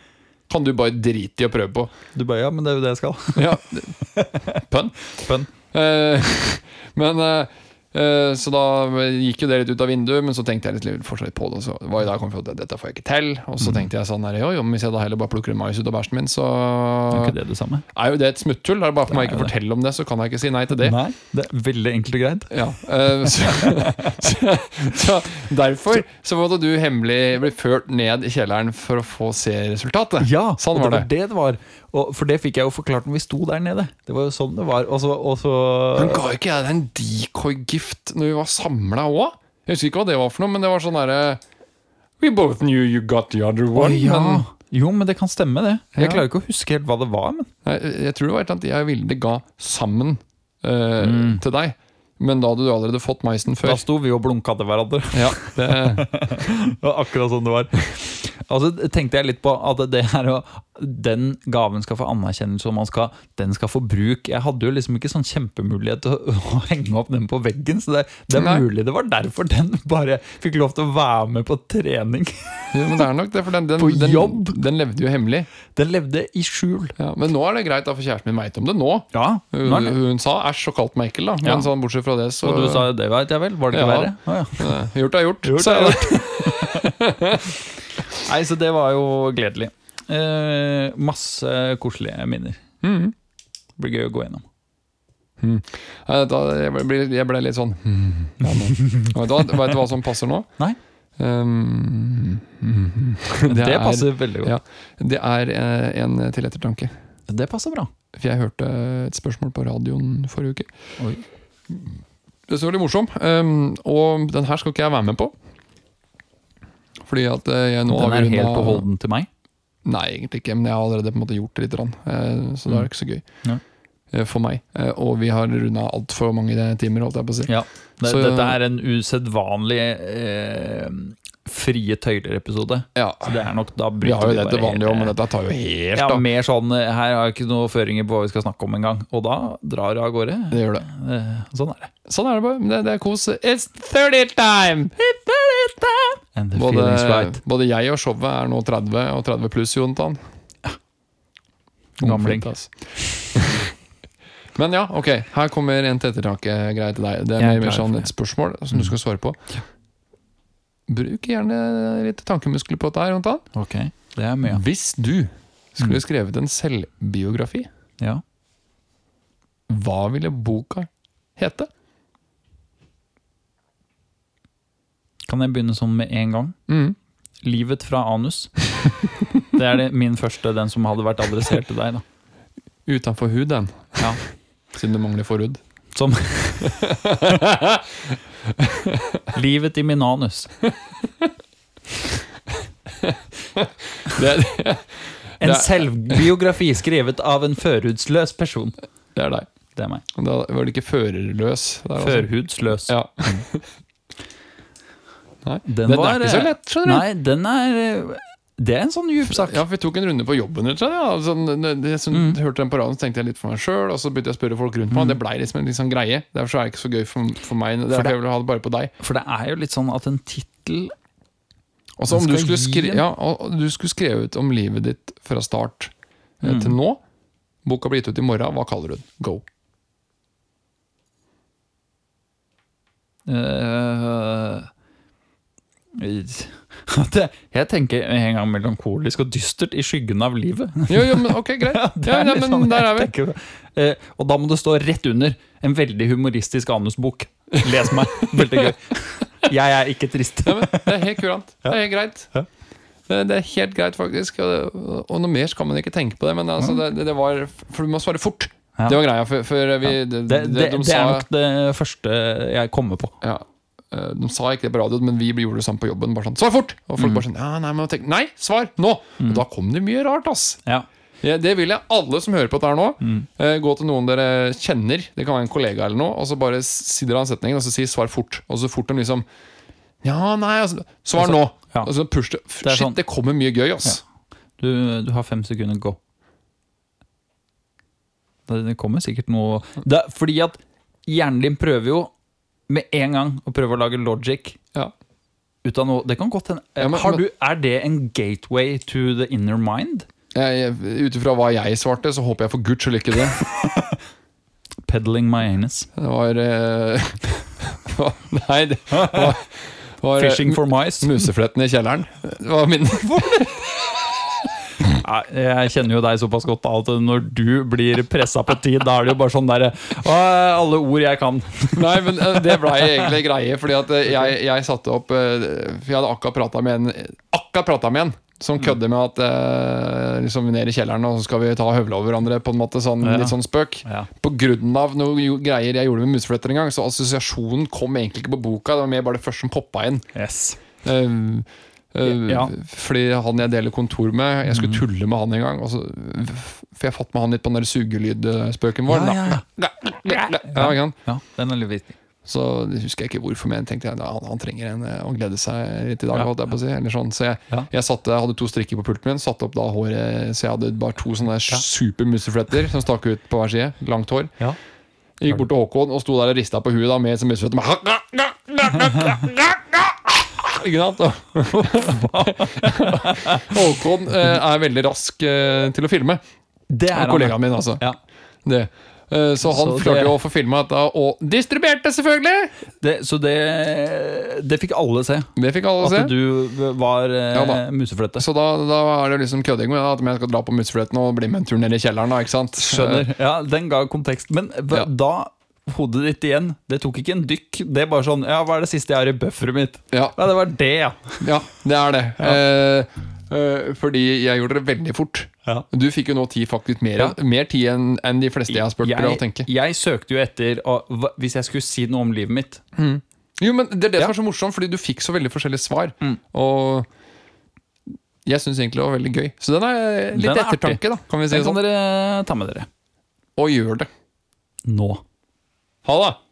kan du bare drite i å prøve på. Du bare Ja, men det er jo det jeg skal. Ja, Pønn. Pønn. Eh, men eh, Så da gikk jo det litt ut av vinduet, men så tenkte jeg litt fortsatt på det. Så var jo da jeg kom for at dette får jeg ikke til. Og så tenkte jeg sånn her, jo, jo, hvis jeg da heller bare plukker en mais ut av bæsjen min, så Er ikke det det samme? er jo det et smutthull. Det er bare for meg Det ikke å fortelle om det, så kan jeg ikke si nei til det. Nei, det er veldig enkelt og greit. Ja, eh, så, så, så derfor så måtte du hemmelig bli ført ned i kjelleren for å få se resultatet. Ja, sånn var var det var det det var. Og, for det fikk jeg jo forklart når vi sto der nede. Det var jo sånn det var. Og så, og så Men ga ikke jeg deg en decoy-gift når vi var samla òg? Jeg husker ikke hva det var for noe, men det var sånn derre We both knew you got the other one. one. ja. Men Jo, men det kan stemme, det. Jeg Ja. klarer ikke å huske helt hva det var. Men. Jeg, jeg tror det var et eller annet jeg ville det ga sammen eh, Mm. til deg. Men da hadde du allerede fått maisen Da sto vi og blunka til hverandre. Ja, det, Det var akkurat sånn det var. Altså tenkte jeg litt på at det her Den gaven skal få anerkjennelse, og man skal, den skal få bruk. Jeg hadde jo liksom ikke sånn kjempemulighet til å, å henge opp den på veggen, så det, det er mulig det var derfor den bare fikk lov til å være med på trening. Jo, men det er nok det, for den, den, På den, jobb? den levde jo hemmelig. Den levde i skjul. Ja, men nå er det greit, da, for kjæresten min veit om det nå. Ja, Hun, nå det. hun sa æsj og kalt meg ekkel, da. Men Ja. sånn, bortsett fra det, så Og du sa det veit jeg vel, var det ikke Ja. verre? Å, ja. Gjort er gjort. Gjort så er gjort. Nei, så det var jo gledelig. Eh, masse koselige minner. Mhm. Det blir gøy å gå gjennom. Mm. jeg, ble, jeg ble litt sånn hmm, ja. Vet du hva- som passer nå? Nei. Um, Det, det, passer veldig godt. ja. Det er eh, en til ettertanke. Det passer bra. For jeg hørte et spørsmål på radioen forrige uke. Oi. Det er så veldig morsom. Um, og den her skal ikke jeg være med på. Fordi at eh, jeg nå Den er helt på beholden til meg. Nei, egentlig ikke, men jeg har allerede på en måte gjort det litt. eh, Så det er ikke så gøy. Mm. Ja. Eh, For meg. Og vi har runda altfor mange timer, holdt jeg på å si. Ja. Det, Så- dette er en usedvanlig eh, frie tøyler-episode. Ja. Så det er nok da Vi har jo det til vanlig òg, men dette tar jo helt ja, av. mer sånn Her har jeg ikke noen føringer på hva vi skal snakke om engang. Og da drar det av gårde. Det gjør det. Eh, Sånn er det. Sånn er det bare. Det, det er kos. It's 30 time! It's 30 time! And the Både, right. både jeg og showet er nå 30, og 30 pluss, Jonathan. Gamling. Ungfint. Men ja, ok. Her kommer en til ettertanke-greie til deg. Det er er mer, mer sånn et spørsmål som du skal svare på. Bruk gjerne litt tankemuskler på dette her, Jontan. Ok, det er mye. Hvis du skulle skrevet en selvbiografi, Ja. hva ville boka hete? Kan jeg begynne sånn med en gang? Mm. Livet fra anus. Det er det, min første, den som hadde vært adressert til deg. da Utenfor huden, Ja. siden du mangler forhud. Som Livet i min anus. En selvbiografi skrevet av en førhudsløs person. det er deg. Det er meg. Da var det ikke førerløs. der, altså. Førhudsløs. Ja. Den den var, er ikke så lett, skjønner du. Nei, den er Det er en sånn djup sak. Ja, for Vi tok en runde på jobben. Rett og slett, ja. sånn, det, det, sånn, Mm. Hørte den på radioen, så tenkte jeg litt for meg sjøl, og så begynte jeg å spørre folk rundt meg. Mm. Det blei liksom en sånn greie. Derfor er det ikke så gøy for, for meg. For det- jeg vil ha det bare på deg. For det er jo litt sånn at en tittel Og om du skulle, gi skri ja, du skulle skrevet om livet ditt fra start eh, Mm. til nå Boka blir gitt ut i morgen. Hva kaller du den? Go. eh, det, Jeg tenker en gang melankolisk og dystert i skyggen av livet. Jo, jo, men ok, greit. Ja, Ja, ja, men sånn der er vi. Eh, og da må det stå rett under en veldig humoristisk anusbok. Les meg. Veldig gøy. Jeg er ikke trist. Ja, men det er helt kurant. Det er helt greit. Det, det er helt greit, faktisk. Og, og noe mer skal man ikke tenke på det. Men altså, det, det, det var For du må svare fort. Ja. Det var greia. For, for vi, det, Det, det, de det sa, er nok det første jeg kommer på. ja, eh, De sa ikke det på radioen, men vi gjorde det samme på jobben. Bare sånn, Svar fort! Og Mm. folk bare sånn ja, Nei, men tenk, nei svar nå! Og da kom det mye rart, ass. Ja. Ja, det vil jeg alle som hører på dette her nå. Mm. eh, gå til noen dere kjenner, det kan være en kollega eller noe, og så bare si dere av setningen, og så si 'svar fort'. Og så fort de liksom Ja, nei, altså, svar Altså, nå! ja. Og så push det. det Shit, sånn- det kommer mye gøy, ass. Du, du har fem sekunder, gå. Det kommer sikkert noe det, Fordi at hjernen din prøver jo med en gang å prøve å lage logic Ja. ut av noe. Det kan godt hende. Ja, men- Har du, er det en gateway to the inner mind? Ut ifra hva jeg svarte, så håper jeg for guds skyld ikke det. Peddling my anus. Det var eh, Nei, det var, var eh, Fishing for mice. Musefletten i kjelleren. Det var min Jeg kjenner jo deg såpass godt da, at når du blir pressa på tid, da er det jo bare sånn derre Alle ord jeg kan. Nei, men eh, det blei egentlig greie, fordi at eh, jeg, jeg satte opp eh, jeg hadde akkurat prata med en Akkurat prata med en som kødder med at eh, liksom ned i kjelleren, og så skal vi ta høvle over hverandre, på en måte, sånn, Ja. litt sånn spøk. Ja. På grunn av noe greier jeg gjorde med musefletter en gang, så assosiasjonen kom egentlig ikke på boka, det var mer bare det første som poppa inn. Yes. Eh, Ja. Fordi han jeg deler kontor med, jeg skulle tulle med han en gang. Så, for jeg fatt med han litt på den der sugelydspøken vår. Ja, ja, ja. ja. ja? Ja, den er litt viktig. Så husker jeg ikke hvorfor, men tenkte jeg, han, han trenger en eh, å glede seg litt i dag. Ja. å si, eller sånn. Så jeg, Ja. jeg satte, hadde to strikker på pulten min, satte opp da håret Så jeg hadde bare to sånne Ja. super musefletter som stakk ut på hver side. Langt hår. Ja. Gikk bort til Håkon og sto der og rista på huet da, med som musefletter. Håkon eh, er veldig rask eh, til å filme. Det Er kollegaen min, altså. Ja. Det. Eh, Så han Så klarte det- å få filma dette, og distribuerte, selvfølgelig! Det, så det, det fikk alle se. Det fikk alle se. At du var Ja da. museflette. Så da, da er det liksom kødding med at jeg skal dra på musefløten og bli med en tur ned i kjelleren. da, ikke sant? Skjønner. Ja, den ga kontekst. Men Ja. da hodet ditt igjen Det tok ikke en dykk. Det er bare sånn Ja, hva er det siste jeg har i bufferet mitt? Ja, Nei, det var det, ja. ja det er det. Eh, eh, fordi jeg gjorde det veldig fort. Ja. Du fikk jo nå tid faktisk mer, Ja. mer tid enn en de fleste jeg har spurt. å Jeg, tenke jeg søkte jo etter og, Hvis jeg skulle si noe om livet mitt Jo, men Det er det Ja. som er så morsomt, fordi du fikk så veldig forskjellige svar. Mm. Og jeg syns egentlig det var veldig gøy. Så den er litt Den er artig. ettertanke, da, kan vi si Den kan sånn. dere ta med dere. Og gjør det. Nå. Ha!